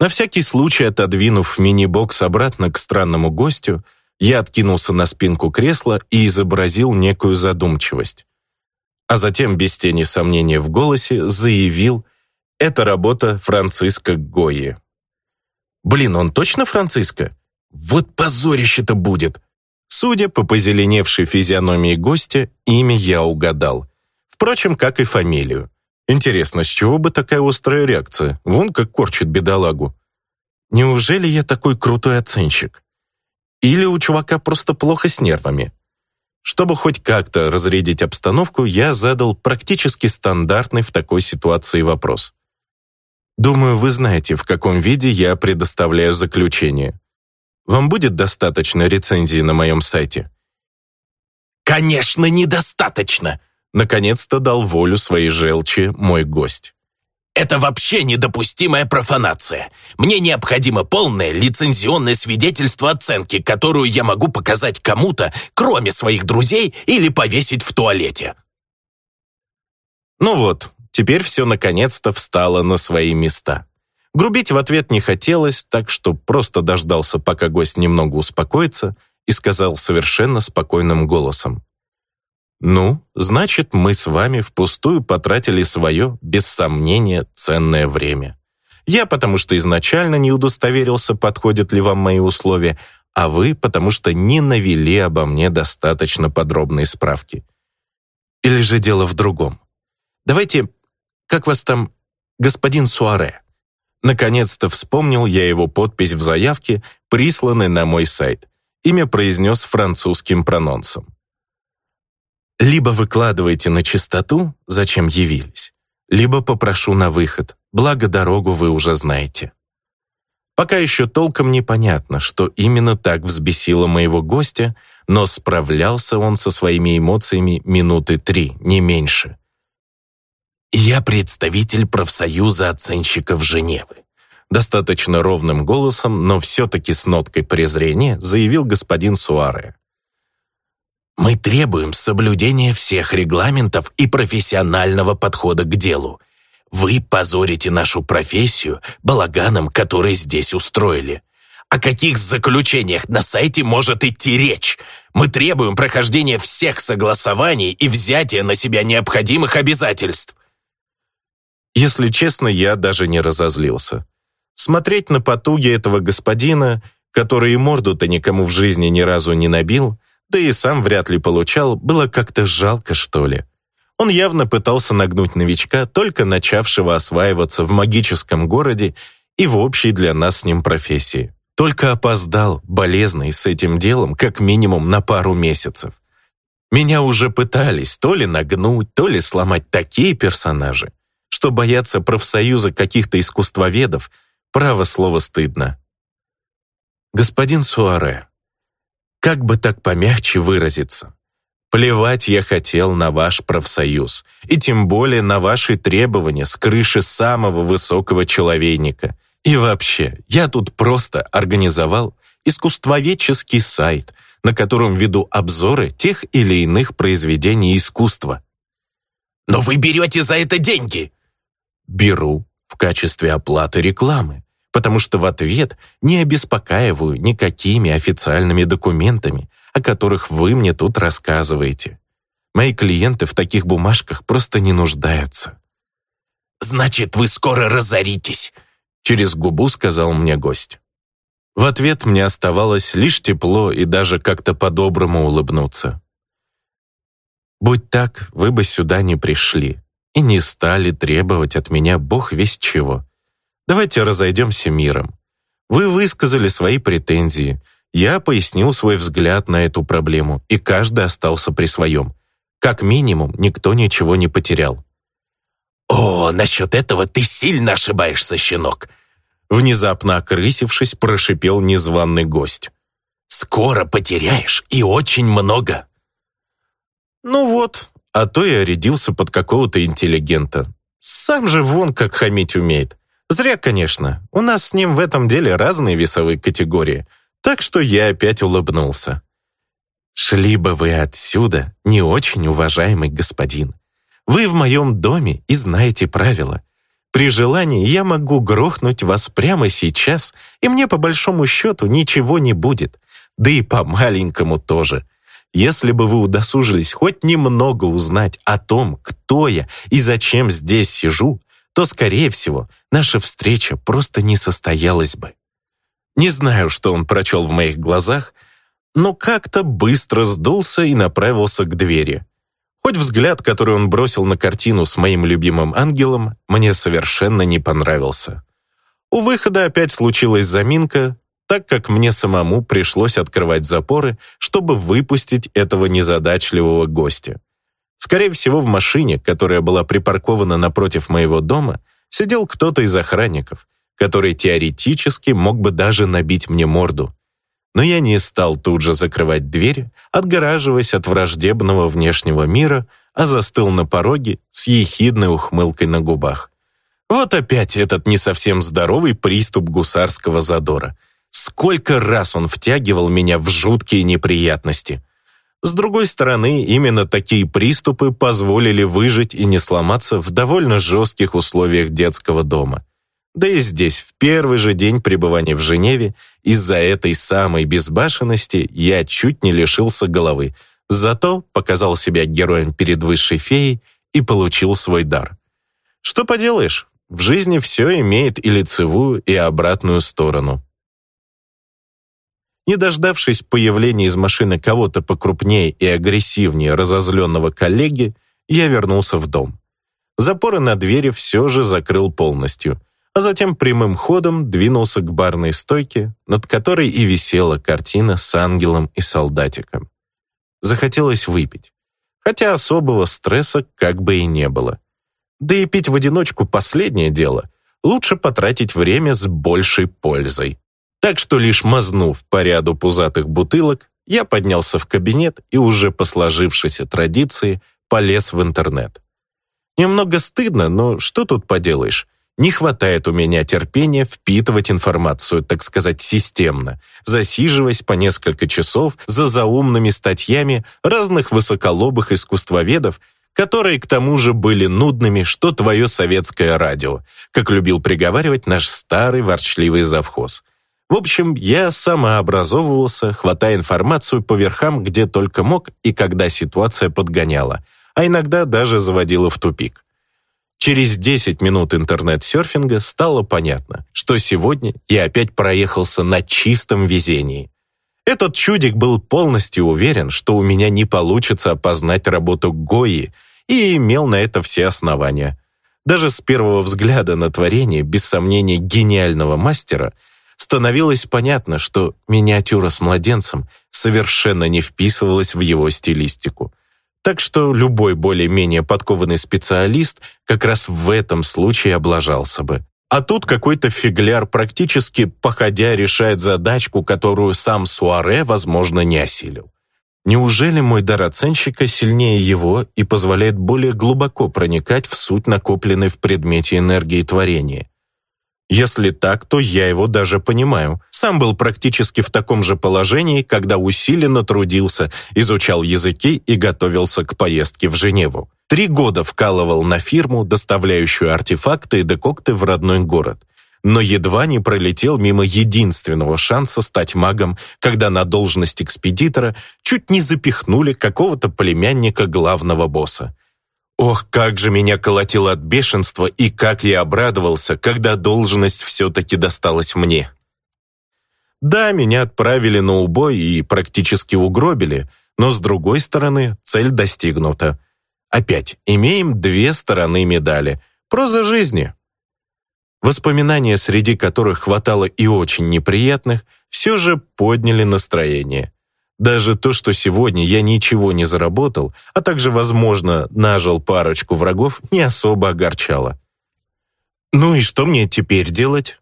[SPEAKER 1] На всякий случай, отодвинув мини-бокс обратно к странному гостю, я откинулся на спинку кресла и изобразил некую задумчивость. А затем, без тени сомнения в голосе, заявил «Это работа Франциска Гойи». «Блин, он точно Франциско? Вот позорище-то будет!» Судя по позеленевшей физиономии гостя, имя я угадал. Впрочем, как и фамилию. Интересно, с чего бы такая острая реакция? Вон как корчит бедолагу. Неужели я такой крутой оценщик? Или у чувака просто плохо с нервами? Чтобы хоть как-то разрядить обстановку, я задал практически стандартный в такой ситуации вопрос. Думаю, вы знаете, в каком виде я предоставляю заключение. Вам будет достаточно рецензии на моем сайте?
[SPEAKER 2] «Конечно, недостаточно!»
[SPEAKER 1] Наконец-то дал волю своей желчи мой гость.
[SPEAKER 2] Это вообще недопустимая профанация. Мне необходимо полное лицензионное свидетельство оценки, которую я могу показать кому-то, кроме своих друзей, или повесить в туалете.
[SPEAKER 1] Ну вот, теперь все наконец-то встало на свои места. Грубить в ответ не хотелось, так что просто дождался, пока гость немного успокоится, и сказал совершенно спокойным голосом. Ну, значит, мы с вами впустую потратили свое, без сомнения, ценное время. Я потому что изначально не удостоверился, подходят ли вам мои условия, а вы потому что не навели обо мне достаточно подробные справки. Или же дело в другом. Давайте, как вас там, господин Суаре? Наконец-то вспомнил я его подпись в заявке, присланной на мой сайт. Имя произнес французским прононсом. Либо выкладывайте на чистоту, зачем явились, либо попрошу на выход, благо дорогу вы уже знаете. Пока еще толком непонятно, что именно так взбесило моего гостя, но справлялся он со своими эмоциями минуты три, не меньше.
[SPEAKER 2] «Я представитель профсоюза оценщиков Женевы»,
[SPEAKER 1] достаточно ровным голосом, но все-таки с ноткой презрения заявил господин Суаре.
[SPEAKER 2] Мы требуем соблюдения всех регламентов и профессионального подхода к делу. Вы позорите нашу профессию балаганом, который здесь устроили. О каких заключениях на сайте может идти речь? Мы требуем прохождения всех согласований и взятия на себя необходимых обязательств.
[SPEAKER 1] Если честно, я даже не разозлился. Смотреть на потуги этого господина, который и морду-то никому в жизни ни разу не набил, да и сам вряд ли получал, было как-то жалко, что ли. Он явно пытался нагнуть новичка, только начавшего осваиваться в магическом городе и в общей для нас с ним профессии. Только опоздал, болезный, с этим делом, как минимум на пару месяцев. Меня уже пытались то ли нагнуть, то ли сломать такие персонажи, что бояться профсоюза каких-то искусствоведов, право слово стыдно. Господин Суаре, как бы так помягче выразиться? Плевать я хотел на ваш профсоюз, и тем более на ваши требования с крыши самого высокого человейника. И вообще, я тут просто организовал искусствоведческий сайт, на котором веду обзоры тех или иных произведений искусства.
[SPEAKER 2] «Но вы берете за это деньги!»
[SPEAKER 1] «Беру в качестве оплаты рекламы потому что в ответ не обеспокаиваю никакими официальными документами, о которых вы мне тут рассказываете. Мои клиенты в таких бумажках просто не нуждаются.
[SPEAKER 2] «Значит, вы скоро разоритесь!»
[SPEAKER 1] через губу сказал мне гость. В ответ мне оставалось лишь тепло и даже как-то по-доброму улыбнуться. Будь так, вы бы сюда не пришли и не стали требовать от меня бог весь чего. Давайте разойдемся миром. Вы высказали свои претензии, я пояснил свой взгляд на эту проблему, и каждый остался при своем. Как минимум, никто ничего не потерял.
[SPEAKER 2] «О, насчет этого ты сильно ошибаешься, щенок!»
[SPEAKER 1] Внезапно окрысившись, прошипел незваный гость.
[SPEAKER 2] «Скоро потеряешь, и очень много!»
[SPEAKER 1] Ну вот, а то я рядился под какого-то интеллигента. Сам же вон как хамить умеет. Зря, конечно. У нас с ним в этом деле разные весовые категории. Так что я опять улыбнулся. «Шли бы вы отсюда, не очень уважаемый господин. Вы в моем доме и знаете правила. При желании я могу грохнуть вас прямо сейчас, и мне по большому счету ничего не будет. Да и по маленькому тоже. Если бы вы удосужились хоть немного узнать о том, кто я и зачем здесь сижу, то, скорее всего, наша встреча просто не состоялась бы. Не знаю, что он прочел в моих глазах, но как-то быстро сдулся и направился к двери. Хоть взгляд, который он бросил на картину с моим любимым ангелом, мне совершенно не понравился. У выхода опять случилась заминка, так как мне самому пришлось открывать запоры, чтобы выпустить этого незадачливого гостя. Скорее всего, в машине, которая была припаркована напротив моего дома, сидел кто-то из охранников, который теоретически мог бы даже набить мне морду. Но я не стал тут же закрывать дверь, отгораживаясь от враждебного внешнего мира, а застыл на пороге с ехидной ухмылкой на губах. Вот опять этот не совсем здоровый приступ гусарского задора — Сколько раз он втягивал меня в жуткие неприятности. С другой стороны, именно такие приступы позволили выжить и не сломаться в довольно жестких условиях детского дома. Да и здесь, в первый же день пребывания в Женеве, из-за этой самой безбашенности я чуть не лишился головы, зато показал себя героем перед высшей феей и получил свой дар. Что поделаешь, в жизни все имеет и лицевую, и обратную сторону. Не дождавшись появления из машины кого-то покрупнее и агрессивнее разозленного коллеги, я вернулся в дом. Запоры на двери все же закрыл полностью, а затем прямым ходом двинулся к барной стойке, над которой и висела картина с ангелом и солдатиком. Захотелось выпить, хотя особого стресса как бы и не было. Да и пить в одиночку последнее дело, лучше потратить время с большей пользой. Так что лишь мазнув по ряду пузатых бутылок, я поднялся в кабинет и уже по сложившейся традиции полез в интернет. Немного стыдно, но что тут поделаешь? Не хватает у меня терпения впитывать информацию, так сказать, системно, засиживаясь по несколько часов за заумными статьями разных высоколобых искусствоведов, которые к тому же были нудными, что твое советское радио, как любил приговаривать наш старый ворчливый завхоз. В общем, я самообразовывался, хватая информацию по верхам, где только мог и когда ситуация подгоняла, а иногда даже заводила в тупик. Через 10 минут интернет-серфинга стало понятно, что сегодня я опять проехался на чистом везении. Этот чудик был полностью уверен, что у меня не получится опознать работу Гои, и имел на это все основания. Даже с первого взгляда на творение, без сомнения, гениального мастера – становилось понятно, что миниатюра с младенцем совершенно не вписывалась в его стилистику. Так что любой более-менее подкованный специалист как раз в этом случае облажался бы. А тут какой-то фигляр практически походя решает задачку, которую сам Суаре, возможно, не осилил. Неужели мой дар оценщика сильнее его и позволяет более глубоко проникать в суть накопленной в предмете энергии творения? Если так, то я его даже понимаю. Сам был практически в таком же положении, когда усиленно трудился, изучал языки и готовился к поездке в Женеву. Три года вкалывал на фирму, доставляющую артефакты и декокты в родной город. Но едва не пролетел мимо единственного шанса стать магом, когда на должность экспедитора чуть не запихнули какого-то племянника главного босса. Ох, как же меня колотило от бешенства и как я обрадовался, когда должность все-таки досталась мне. Да, меня отправили на убой и практически угробили, но с другой стороны, цель достигнута. Опять имеем две стороны медали. Проза жизни. Воспоминания, среди которых хватало и очень неприятных, все же подняли настроение. Даже то, что сегодня я ничего не заработал, а также, возможно, нажил парочку врагов, не особо огорчало. Ну и что мне теперь делать?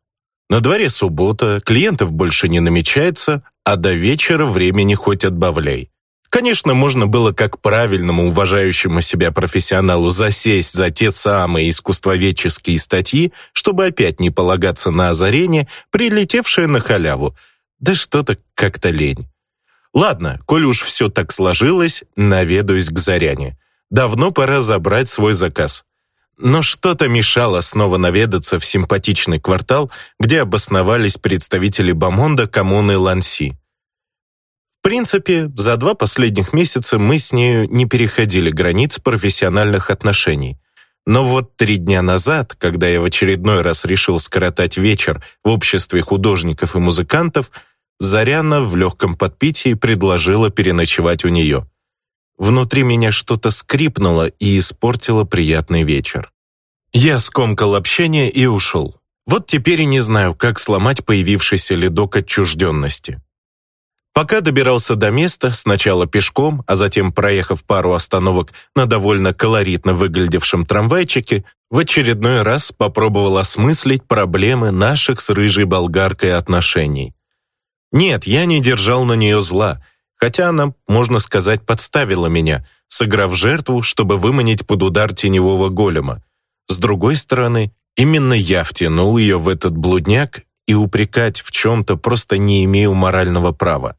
[SPEAKER 1] На дворе суббота, клиентов больше не намечается, а до вечера времени хоть отбавляй. Конечно, можно было как правильному, уважающему себя профессионалу засесть за те самые искусствоведческие статьи, чтобы опять не полагаться на озарение, прилетевшее на халяву. Да что-то как-то лень. Ладно, коль уж все так сложилось, наведаюсь к Заряне. Давно пора забрать свой заказ. Но что-то мешало снова наведаться в симпатичный квартал, где обосновались представители Бамонда коммуны Ланси. В принципе, за два последних месяца мы с нею не переходили границ профессиональных отношений. Но вот три дня назад, когда я в очередной раз решил скоротать вечер в обществе художников и музыкантов, Заряна в легком подпитии предложила переночевать у нее. Внутри меня что-то скрипнуло и испортило приятный вечер. Я скомкал общение и ушел. Вот теперь и не знаю, как сломать появившийся ледок отчужденности. Пока добирался до места, сначала пешком, а затем проехав пару остановок на довольно колоритно выглядевшем трамвайчике, в очередной раз попробовал осмыслить проблемы наших с рыжей болгаркой отношений. Нет, я не держал на нее зла, хотя она, можно сказать, подставила меня, сыграв жертву, чтобы выманить под удар теневого голема. С другой стороны, именно я втянул ее в этот блудняк и упрекать в чем-то просто не имею морального права.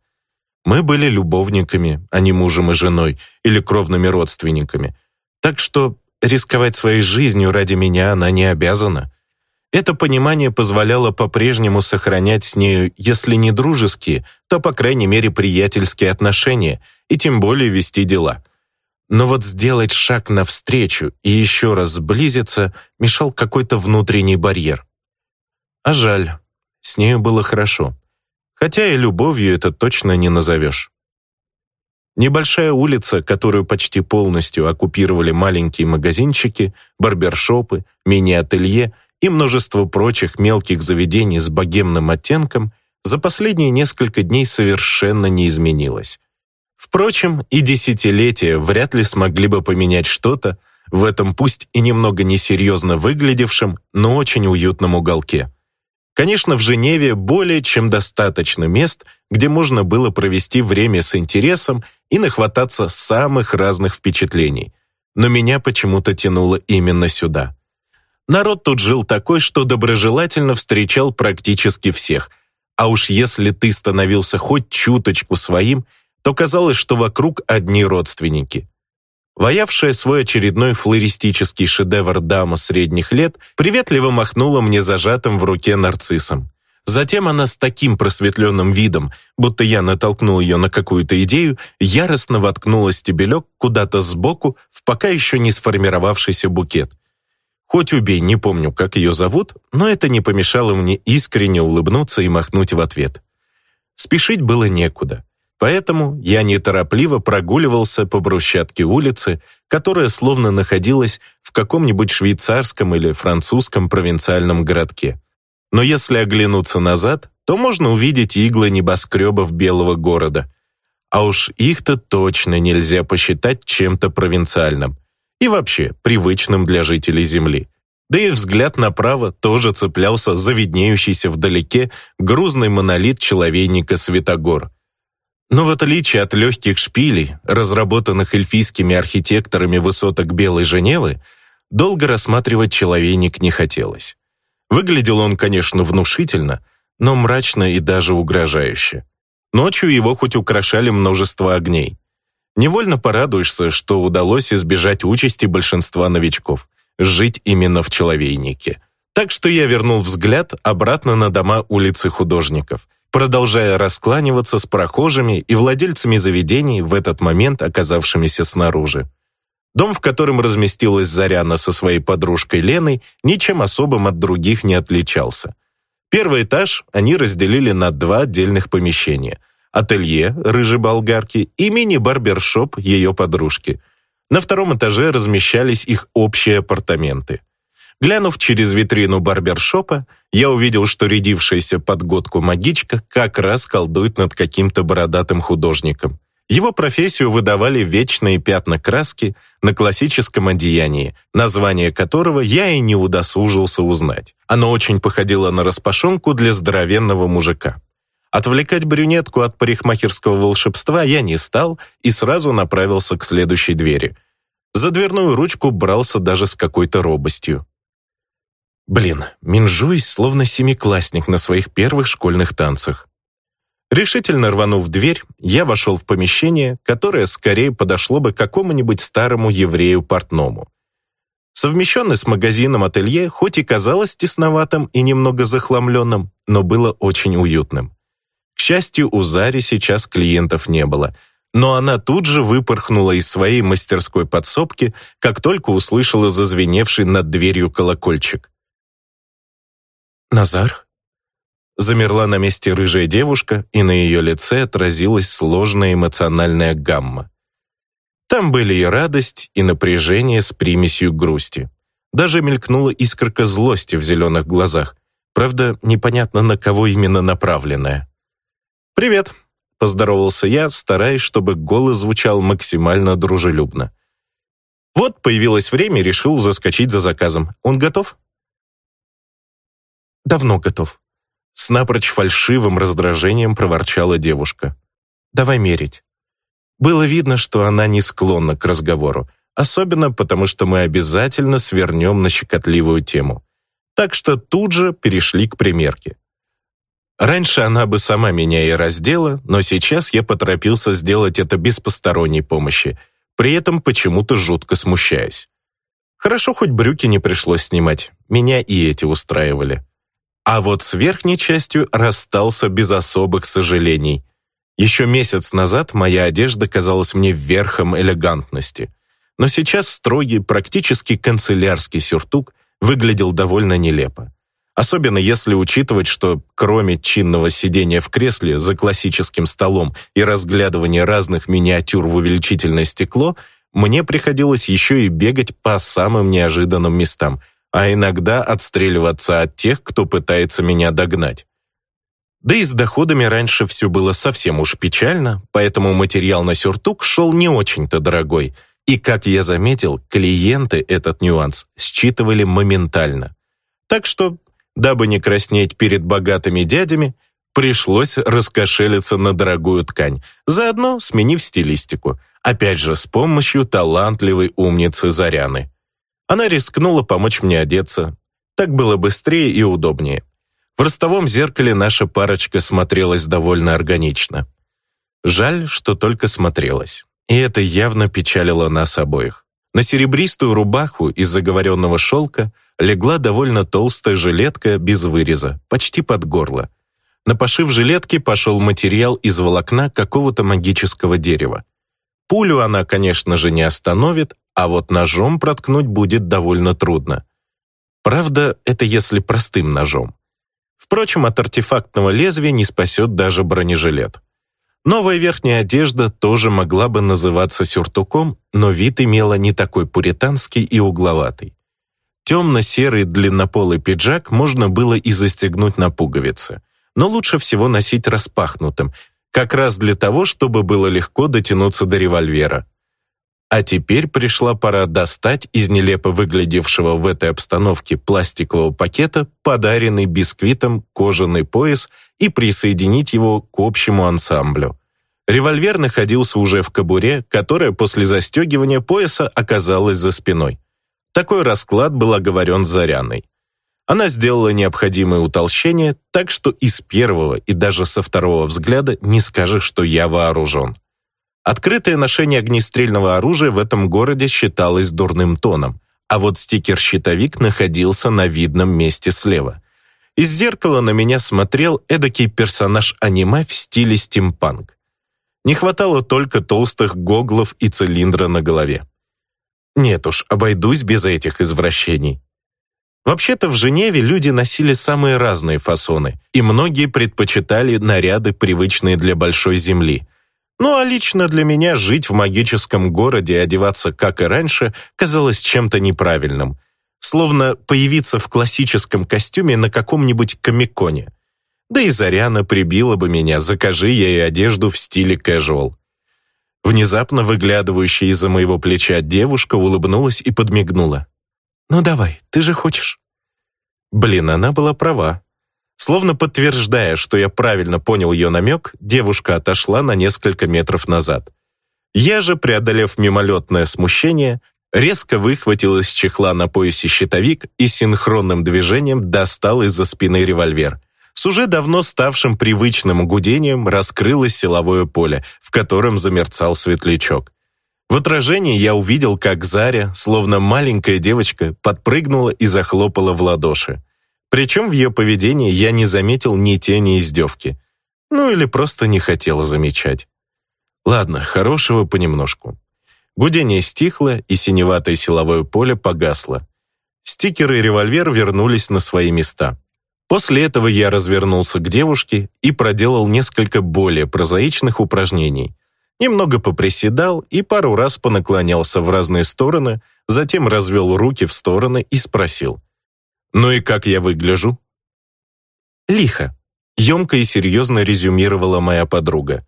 [SPEAKER 1] Мы были любовниками, а не мужем и женой или кровными родственниками. Так что рисковать своей жизнью ради меня она не обязана. Это понимание позволяло по-прежнему сохранять с нею, если не дружеские, то, по крайней мере, приятельские отношения, и тем более вести дела. Но вот сделать шаг навстречу и еще раз сблизиться мешал какой-то внутренний барьер. А жаль, с нею было хорошо. Хотя и любовью это точно не назовешь. Небольшая улица, которую почти полностью оккупировали маленькие магазинчики, барбершопы, мини-ателье – и множество прочих мелких заведений с богемным оттенком за последние несколько дней совершенно не изменилось. Впрочем, и десятилетия вряд ли смогли бы поменять что-то в этом пусть и немного несерьезно выглядевшем, но очень уютном уголке. Конечно, в Женеве более чем достаточно мест, где можно было провести время с интересом и нахвататься самых разных впечатлений. Но меня почему-то тянуло именно сюда. Народ тут жил такой, что доброжелательно встречал практически всех. А уж если ты становился хоть чуточку своим, то казалось, что вокруг одни родственники. Воявшая свой очередной флористический шедевр дама средних лет приветливо махнула мне зажатым в руке нарциссом. Затем она с таким просветленным видом, будто я натолкнул ее на какую-то идею, яростно воткнула стебелек куда-то сбоку в пока еще не сформировавшийся букет – Хоть убей, не помню, как ее зовут, но это не помешало мне искренне улыбнуться и махнуть в ответ. Спешить было некуда, поэтому я неторопливо прогуливался по брусчатке улицы, которая словно находилась в каком-нибудь швейцарском или французском провинциальном городке. Но если оглянуться назад, то можно увидеть иглы небоскребов белого города. А уж их-то точно нельзя посчитать чем-то провинциальным и вообще привычным для жителей Земли. Да и взгляд направо тоже цеплялся за виднеющийся вдалеке грузный монолит человейника Светогор. Но в отличие от легких шпилей, разработанных эльфийскими архитекторами высоток Белой Женевы, долго рассматривать человейник не хотелось. Выглядел он, конечно, внушительно, но мрачно и даже угрожающе. Ночью его хоть украшали множество огней. Невольно порадуешься, что удалось избежать участи большинства новичков – жить именно в человейнике. Так что я вернул взгляд обратно на дома улицы художников, продолжая раскланиваться с прохожими и владельцами заведений в этот момент оказавшимися снаружи. Дом, в котором разместилась Заряна со своей подружкой Леной, ничем особым от других не отличался. Первый этаж они разделили на два отдельных помещения – ателье рыжей болгарки и мини-барбершоп ее подружки. На втором этаже размещались их общие апартаменты. Глянув через витрину барбершопа, я увидел, что рядившаяся подгодку магичка как раз колдует над каким-то бородатым художником. Его профессию выдавали вечные пятна краски на классическом одеянии, название которого я и не удосужился узнать. Оно очень походило на распашонку для здоровенного мужика. Отвлекать брюнетку от парикмахерского волшебства я не стал и сразу направился к следующей двери. За дверную ручку брался даже с какой-то робостью. Блин, минжуюсь, словно семиклассник на своих первых школьных танцах. Решительно рванув дверь, я вошел в помещение, которое скорее подошло бы какому-нибудь старому еврею-портному. Совмещенный с магазином ателье, хоть и казалось тесноватым и немного захламленным, но было очень уютным. К счастью, у Зари сейчас клиентов не было, но она тут же выпорхнула из своей мастерской подсобки, как только услышала зазвеневший над дверью колокольчик. «Назар?» Замерла на месте рыжая девушка, и на ее лице отразилась сложная эмоциональная гамма. Там были и радость, и напряжение с примесью грусти. Даже мелькнула искорка злости в зеленых глазах, правда, непонятно на кого именно направленная. «Привет», — поздоровался я, стараясь, чтобы голос звучал максимально дружелюбно. «Вот появилось время, решил заскочить за заказом. Он готов?» «Давно готов», с напрочь фальшивым раздражением проворчала девушка. «Давай мерить». Было видно, что она не склонна к разговору, особенно потому, что мы обязательно свернем на щекотливую тему. Так что тут же перешли к примерке. Раньше она бы сама меня и раздела, но сейчас я поторопился сделать это без посторонней помощи, при этом почему-то жутко смущаясь. Хорошо, хоть брюки не пришлось снимать, меня и эти устраивали. А вот с верхней частью расстался без особых сожалений. Еще месяц назад моя одежда казалась мне верхом элегантности. Но сейчас строгий, практически канцелярский сюртук выглядел довольно нелепо. Особенно если учитывать, что кроме чинного сидения в кресле за классическим столом и разглядывания разных миниатюр в увеличительное стекло, мне приходилось еще и бегать по самым неожиданным местам – а иногда отстреливаться от тех, кто пытается меня догнать. Да и с доходами раньше все было совсем уж печально, поэтому материал на сюртук шел не очень-то дорогой. И, как я заметил, клиенты этот нюанс считывали моментально. Так что, дабы не краснеть перед богатыми дядями, пришлось раскошелиться на дорогую ткань, заодно сменив стилистику, опять же с помощью талантливой умницы Заряны. Она рискнула помочь мне одеться. Так было быстрее и удобнее. В ростовом зеркале наша парочка смотрелась довольно органично. Жаль, что только смотрелась. И это явно печалило нас обоих. На серебристую рубаху из заговоренного шелка легла довольно толстая жилетка без выреза, почти под горло. На пошив жилетки пошел материал из волокна какого-то магического дерева. Пулю она, конечно же, не остановит, а вот ножом проткнуть будет довольно трудно. Правда, это если простым ножом. Впрочем, от артефактного лезвия не спасет даже бронежилет. Новая верхняя одежда тоже могла бы называться сюртуком, но вид имела не такой пуританский и угловатый. Темно-серый длиннополый пиджак можно было и застегнуть на пуговицы, но лучше всего носить распахнутым, как раз для того, чтобы было легко дотянуться до револьвера. А теперь пришла пора достать из нелепо выглядевшего в этой обстановке пластикового пакета подаренный бисквитом кожаный пояс и присоединить его к общему ансамблю. Револьвер находился уже в кобуре, которая после застегивания пояса оказалась за спиной. Такой расклад был оговорен Заряной. Она сделала необходимое утолщение, так что из первого и даже со второго взгляда не скажешь, что я вооружен. Открытое ношение огнестрельного оружия в этом городе считалось дурным тоном, а вот стикер-щитовик находился на видном месте слева. Из зеркала на меня смотрел эдакий персонаж аниме в стиле стимпанк. Не хватало только толстых гоглов и цилиндра на голове. Нет уж, обойдусь без этих извращений. Вообще-то в Женеве люди носили самые разные фасоны, и многие предпочитали наряды, привычные для большой земли. Ну а лично для меня жить в магическом городе и одеваться, как и раньше, казалось чем-то неправильным. Словно появиться в классическом костюме на каком-нибудь комиконе. Да и Заряна прибила бы меня, закажи я ей одежду в стиле casual. Внезапно выглядывающая из-за моего плеча девушка улыбнулась и подмигнула. «Ну давай, ты же хочешь». Блин, она была права. Словно подтверждая, что я правильно понял ее намек, девушка отошла на несколько метров назад. Я же, преодолев мимолетное смущение, резко выхватил из чехла на поясе щитовик и синхронным движением достал из-за спины револьвер. С уже давно ставшим привычным гудением раскрылось силовое поле, в котором замерцал светлячок. В отражении я увидел, как Заря, словно маленькая девочка, подпрыгнула и захлопала в ладоши. Причем в ее поведении я не заметил ни тени издевки. Ну или просто не хотела замечать. Ладно, хорошего понемножку. Гудение стихло, и синеватое силовое поле погасло. Стикеры и револьвер вернулись на свои места. После этого я развернулся к девушке и проделал несколько более прозаичных упражнений. Немного поприседал и пару раз понаклонялся в разные стороны, затем развел руки в стороны и спросил. «Ну и как я выгляжу?» «Лихо», — емко и серьезно резюмировала моя подруга.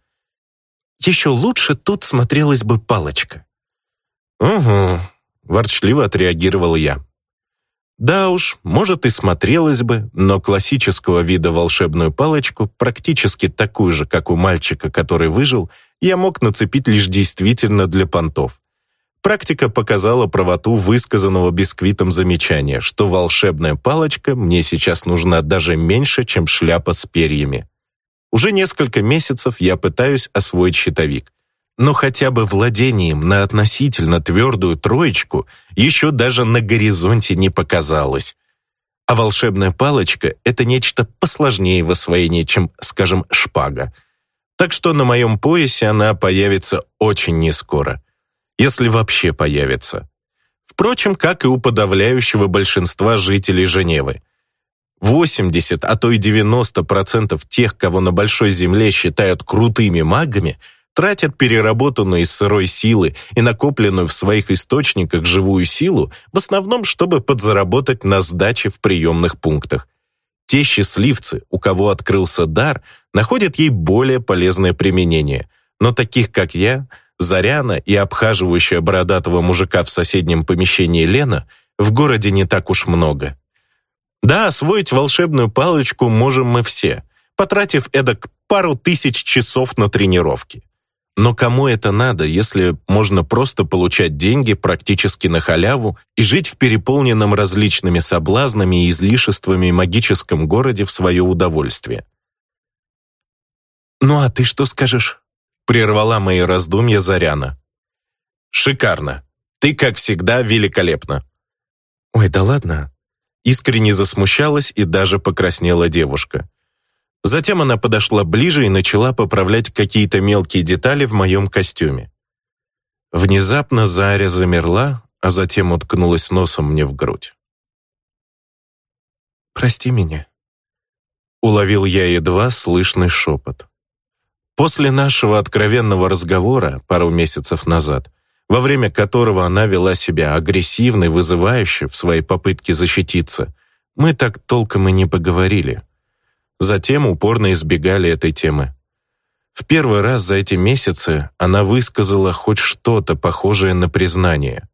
[SPEAKER 1] «Еще лучше тут смотрелась бы палочка». «Угу», — ворчливо отреагировал я. Да уж, может и смотрелось бы, но классического вида волшебную палочку, практически такую же, как у мальчика, который выжил, я мог нацепить лишь действительно для понтов. Практика показала правоту высказанного бисквитом замечания, что волшебная палочка мне сейчас нужна даже меньше, чем шляпа с перьями. Уже несколько месяцев я пытаюсь освоить щитовик но хотя бы владением на относительно твердую троечку еще даже на горизонте не показалось. А волшебная палочка — это нечто посложнее в освоении, чем, скажем, шпага. Так что на моем поясе она появится очень нескоро. Если вообще появится. Впрочем, как и у подавляющего большинства жителей Женевы. 80, а то и 90% тех, кого на Большой Земле считают крутыми магами — тратят переработанную из сырой силы и накопленную в своих источниках живую силу в основном, чтобы подзаработать на сдаче в приемных пунктах. Те счастливцы, у кого открылся дар, находят ей более полезное применение, но таких, как я, Заряна и обхаживающая бородатого мужика в соседнем помещении Лена в городе не так уж много. Да, освоить волшебную палочку можем мы все, потратив эдак пару тысяч часов на тренировки. Но кому это надо, если можно просто получать деньги практически на халяву и жить в переполненном различными соблазнами и излишествами магическом городе в свое удовольствие? «Ну а ты что скажешь?» — прервала мои раздумья Заряна. «Шикарно. Ты, как всегда, великолепна». «Ой, да ладно». Искренне засмущалась и даже покраснела девушка. Затем она подошла ближе и начала поправлять какие-то мелкие детали в моем костюме. Внезапно Заря замерла, а затем уткнулась носом мне в грудь. «Прости меня», — уловил я едва слышный шепот. После нашего откровенного разговора пару месяцев назад, во время которого она вела себя агрессивно и вызывающе в своей попытке защититься, мы так толком и не поговорили — Затем упорно избегали этой темы. В первый раз за эти месяцы она высказала хоть что-то похожее на признание.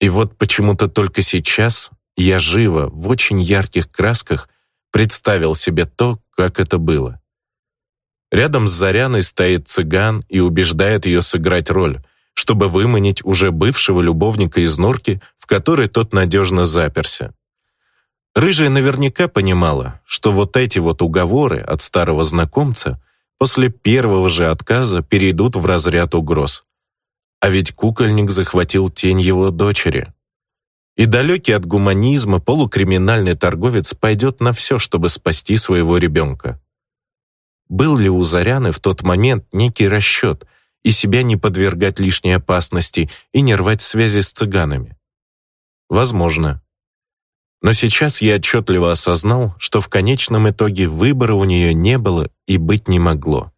[SPEAKER 1] И вот почему-то только сейчас я живо, в очень ярких красках, представил себе то, как это было. Рядом с Заряной стоит цыган и убеждает ее сыграть роль, чтобы выманить уже бывшего любовника из норки, в которой тот надежно заперся. Рыжая наверняка понимала, что вот эти вот уговоры от старого знакомца после первого же отказа перейдут в разряд угроз. А ведь кукольник захватил тень его дочери. И далекий от гуманизма полукриминальный торговец пойдет на все, чтобы спасти своего ребенка. Был ли у Заряны в тот момент некий расчет, и себя не подвергать лишней опасности и не рвать связи с цыганами? Возможно. Но сейчас я отчетливо осознал, что в конечном итоге выбора у нее не было и быть не могло.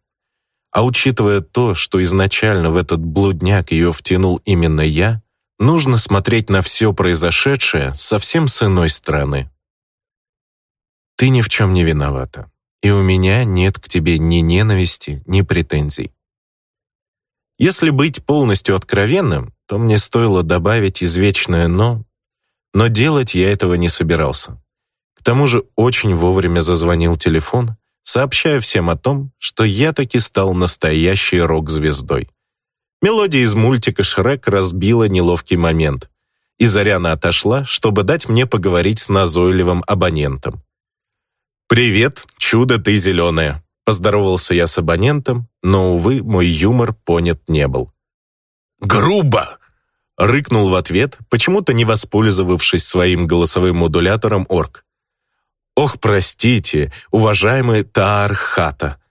[SPEAKER 1] А учитывая то, что изначально в этот блудняк ее втянул именно я, нужно смотреть на все произошедшее совсем с иной стороны. Ты ни в чем не виновата, и у меня нет к тебе ни ненависти, ни претензий. Если быть полностью откровенным, то мне стоило добавить извечное «но», но делать я этого не собирался. К тому же очень вовремя зазвонил телефон, сообщая всем о том, что я таки стал настоящей рок-звездой. Мелодия из мультика «Шрек» разбила неловкий момент, и Заряна отошла, чтобы дать мне поговорить с назойливым абонентом. «Привет, чудо ты зеленое!» Поздоровался я с абонентом, но, увы, мой юмор понят не был.
[SPEAKER 2] «Грубо!»
[SPEAKER 1] Рыкнул в ответ, почему-то не воспользовавшись своим голосовым модулятором орк. «Ох, простите, уважаемый Таархата,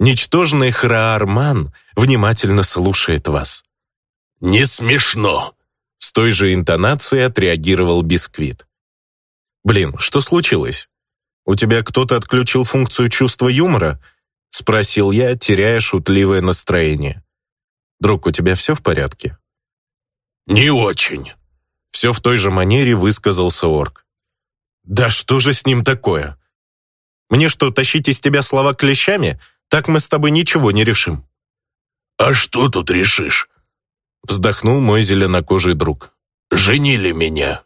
[SPEAKER 1] ничтожный Храарман внимательно слушает вас».
[SPEAKER 2] «Не смешно!»
[SPEAKER 1] С той же интонацией отреагировал Бисквит. «Блин, что случилось? У тебя кто-то отключил функцию чувства юмора?» — спросил я, теряя шутливое настроение. «Друг, у тебя все в порядке?»
[SPEAKER 2] «Не очень», —
[SPEAKER 1] все в той же манере высказался орк. «Да что же с ним такое? Мне что, тащить из тебя слова клещами? Так мы с тобой ничего не решим».
[SPEAKER 2] «А что тут решишь?»
[SPEAKER 1] Вздохнул мой зеленокожий друг.
[SPEAKER 2] «Женили меня».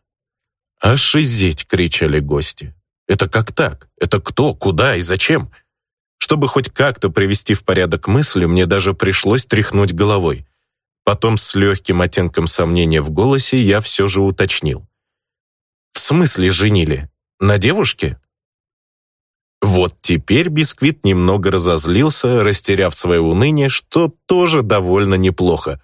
[SPEAKER 1] «Ошизеть!» — кричали гости. «Это как так? Это кто, куда и зачем?» Чтобы хоть как-то привести в порядок мысли, мне даже пришлось тряхнуть головой. Потом с легким оттенком сомнения в голосе я все же уточнил. «В смысле женили? На девушке?» Вот теперь Бисквит немного разозлился, растеряв свое уныние, что тоже довольно неплохо.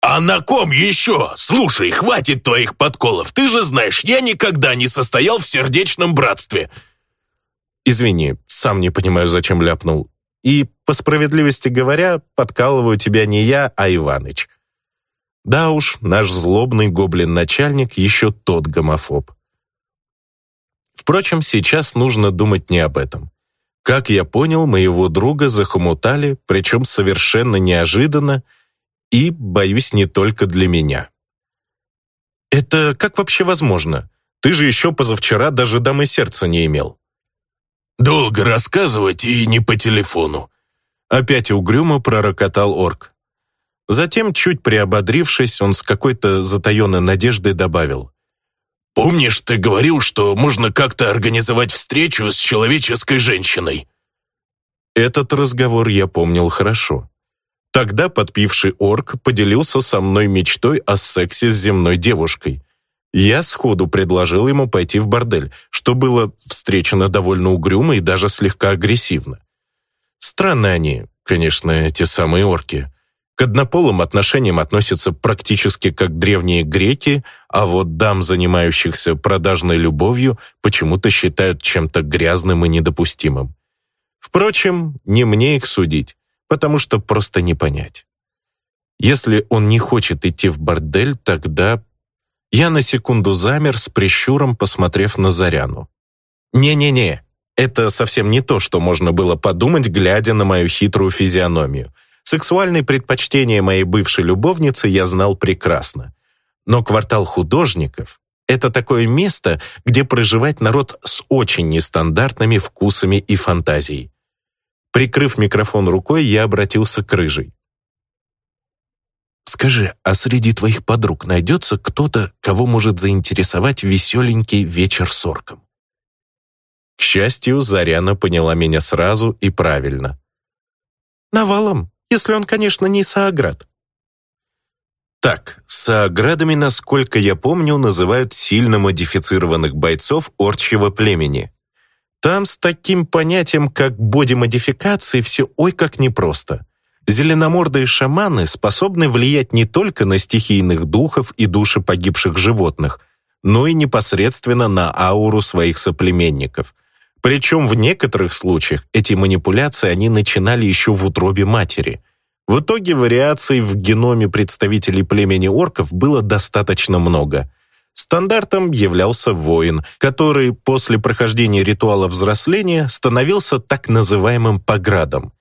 [SPEAKER 2] «А на ком еще? Слушай, хватит твоих подколов. Ты же знаешь, я никогда не состоял в сердечном братстве».
[SPEAKER 1] «Извини, сам не понимаю, зачем ляпнул. И, по справедливости говоря, подкалываю тебя не я, а Иваныч. Да уж, наш злобный гоблин-начальник еще тот гомофоб. Впрочем, сейчас нужно думать не об этом. Как я понял, моего друга захомутали, причем совершенно неожиданно, и, боюсь, не только для меня. Это как вообще возможно? Ты же еще позавчера даже дамы сердца не имел.
[SPEAKER 2] «Долго рассказывать и не по телефону», —
[SPEAKER 1] опять угрюмо пророкотал орк. Затем, чуть приободрившись, он с какой-то затаенной надеждой добавил.
[SPEAKER 2] «Помнишь, ты говорил, что можно как-то организовать встречу с человеческой женщиной?»
[SPEAKER 1] Этот разговор я помнил хорошо. Тогда подпивший орк поделился со мной мечтой о сексе с земной девушкой. Я сходу предложил ему пойти в бордель, что было встречено довольно угрюмо и даже слегка агрессивно. Странно они, конечно, эти самые орки. К однополым отношениям относятся практически как древние греки, а вот дам, занимающихся продажной любовью, почему-то считают чем-то грязным и недопустимым. Впрочем, не мне их судить, потому что просто не понять. Если он не хочет идти в бордель, тогда я на секунду замер с прищуром, посмотрев на Заряну. «Не-не-не, это совсем не то, что можно было подумать, глядя на мою хитрую физиономию. Сексуальные предпочтения моей бывшей любовницы я знал прекрасно. Но квартал художников — это такое место, где проживает народ с очень нестандартными вкусами и фантазией. Прикрыв микрофон рукой, я обратился к Рыжей. Скажи, а среди твоих подруг найдется кто-то, кого может заинтересовать веселенький вечер с орком? К счастью, Заряна поняла меня сразу и правильно. Навалом, если он, конечно, не Сааград. Так, Сааградами, насколько я помню, называют сильно модифицированных бойцов орчьего племени. Там с таким понятием, как бодимодификации, все ой как непросто. Зеленомордые шаманы способны влиять не только на стихийных духов и души погибших животных, но и непосредственно на ауру своих соплеменников. Причем в некоторых случаях эти манипуляции они начинали еще в утробе матери. В итоге вариаций в геноме представителей племени орков было достаточно много. Стандартом являлся воин, который после прохождения ритуала взросления становился так называемым поградом.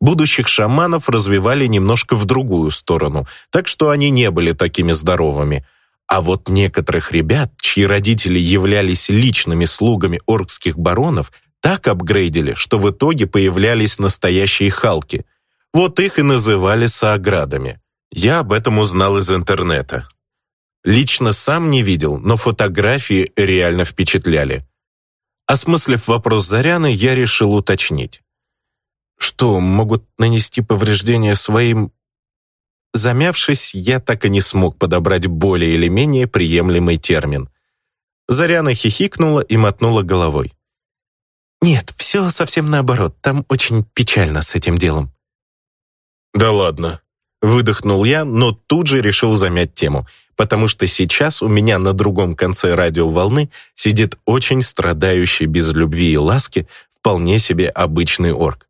[SPEAKER 1] Будущих шаманов развивали немножко в другую сторону, так что они не были такими здоровыми. А вот некоторых ребят, чьи родители являлись личными слугами оркских баронов, так апгрейдили, что в итоге появлялись настоящие халки. Вот их и называли сааградами. Я об этом узнал из интернета. Лично сам не видел, но фотографии реально впечатляли. Осмыслив вопрос Заряны, я решил уточнить. Что, могут нанести повреждения своим... Замявшись, я так и не смог подобрать более или менее приемлемый термин. Заряна хихикнула и мотнула головой. «Нет, все совсем наоборот. Там очень печально с этим делом». «Да ладно», — выдохнул я, но тут же решил замять тему, потому что сейчас у меня на другом конце радиоволны сидит очень страдающий без любви и ласки вполне себе обычный орк.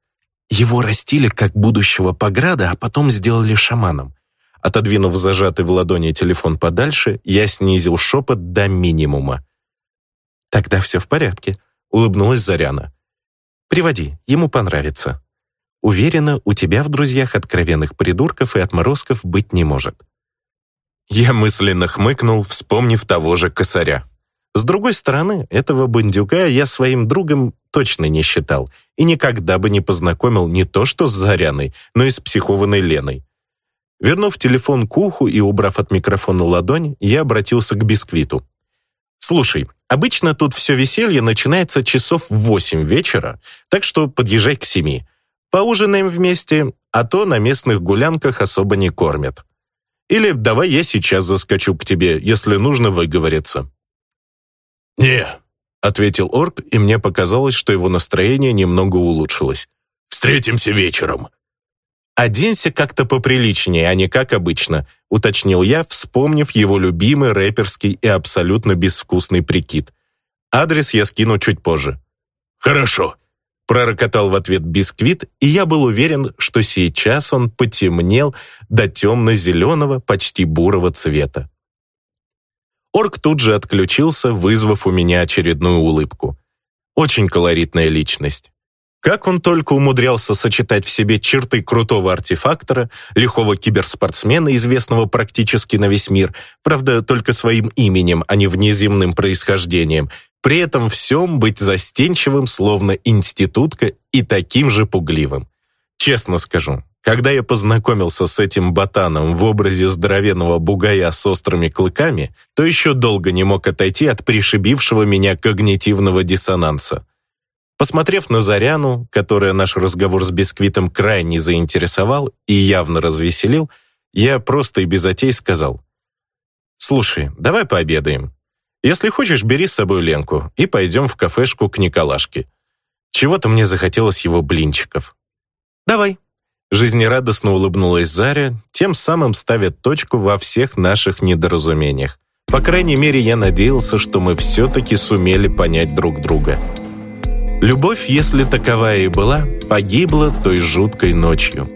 [SPEAKER 1] Его растили как будущего пограда, а потом сделали шаманом. Отодвинув зажатый в ладони телефон подальше, я снизил шепот до минимума. «Тогда все в порядке», — улыбнулась Заряна. «Приводи, ему понравится. Уверена, у тебя в друзьях откровенных придурков и отморозков быть не может». Я мысленно хмыкнул, вспомнив того же косаря. С другой стороны, этого бандюка я своим другом точно не считал и никогда бы не познакомил не то что с Заряной, но и с психованной Леной. Вернув телефон к уху и убрав от микрофона ладонь, я обратился к Бисквиту. «Слушай, обычно тут все веселье начинается часов в восемь вечера, так что подъезжай к семи. Поужинаем вместе, а то на местных гулянках особо не кормят. Или давай я сейчас заскочу к тебе, если нужно выговориться».
[SPEAKER 2] «Не», — ответил орк, и мне показалось, что его настроение немного улучшилось. «Встретимся вечером».
[SPEAKER 1] «Оденься как-то поприличнее, а не как обычно», — уточнил я, вспомнив его любимый рэперский и абсолютно безвкусный прикид. Адрес я скину чуть позже.
[SPEAKER 2] «Хорошо», —
[SPEAKER 1] пророкотал в ответ бисквит, и я был уверен, что сейчас он потемнел до темно-зеленого, почти бурого цвета. Орк тут же отключился, вызвав у меня очередную улыбку. Очень колоритная личность. Как он только умудрялся сочетать в себе черты крутого артефактора, лихого киберспортсмена, известного практически на весь мир, правда, только своим именем, а не внеземным происхождением, при этом всем быть застенчивым, словно институтка, и таким же пугливым. Честно скажу, когда я познакомился с этим ботаном в образе здоровенного бугая с острыми клыками, то еще долго не мог отойти от пришибившего меня когнитивного диссонанса. Посмотрев на Заряну, которая наш разговор с Бисквитом крайне заинтересовал и явно развеселил, я просто и без отей сказал, «Слушай, давай пообедаем. Если хочешь, бери с собой Ленку и пойдем в кафешку к Николашке. Чего-то мне захотелось его блинчиков». «Давай», Жизнерадостно улыбнулась Заря, тем самым ставя точку во всех наших недоразумениях. По крайней мере, я надеялся, что мы все-таки сумели понять друг друга. Любовь, если таковая и была, погибла той жуткой ночью.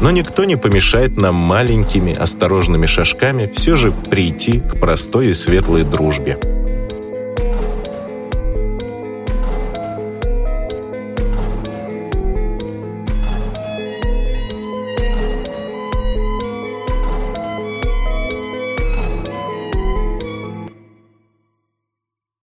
[SPEAKER 1] Но никто не помешает нам маленькими, осторожными шажками все же прийти к простой и светлой дружбе.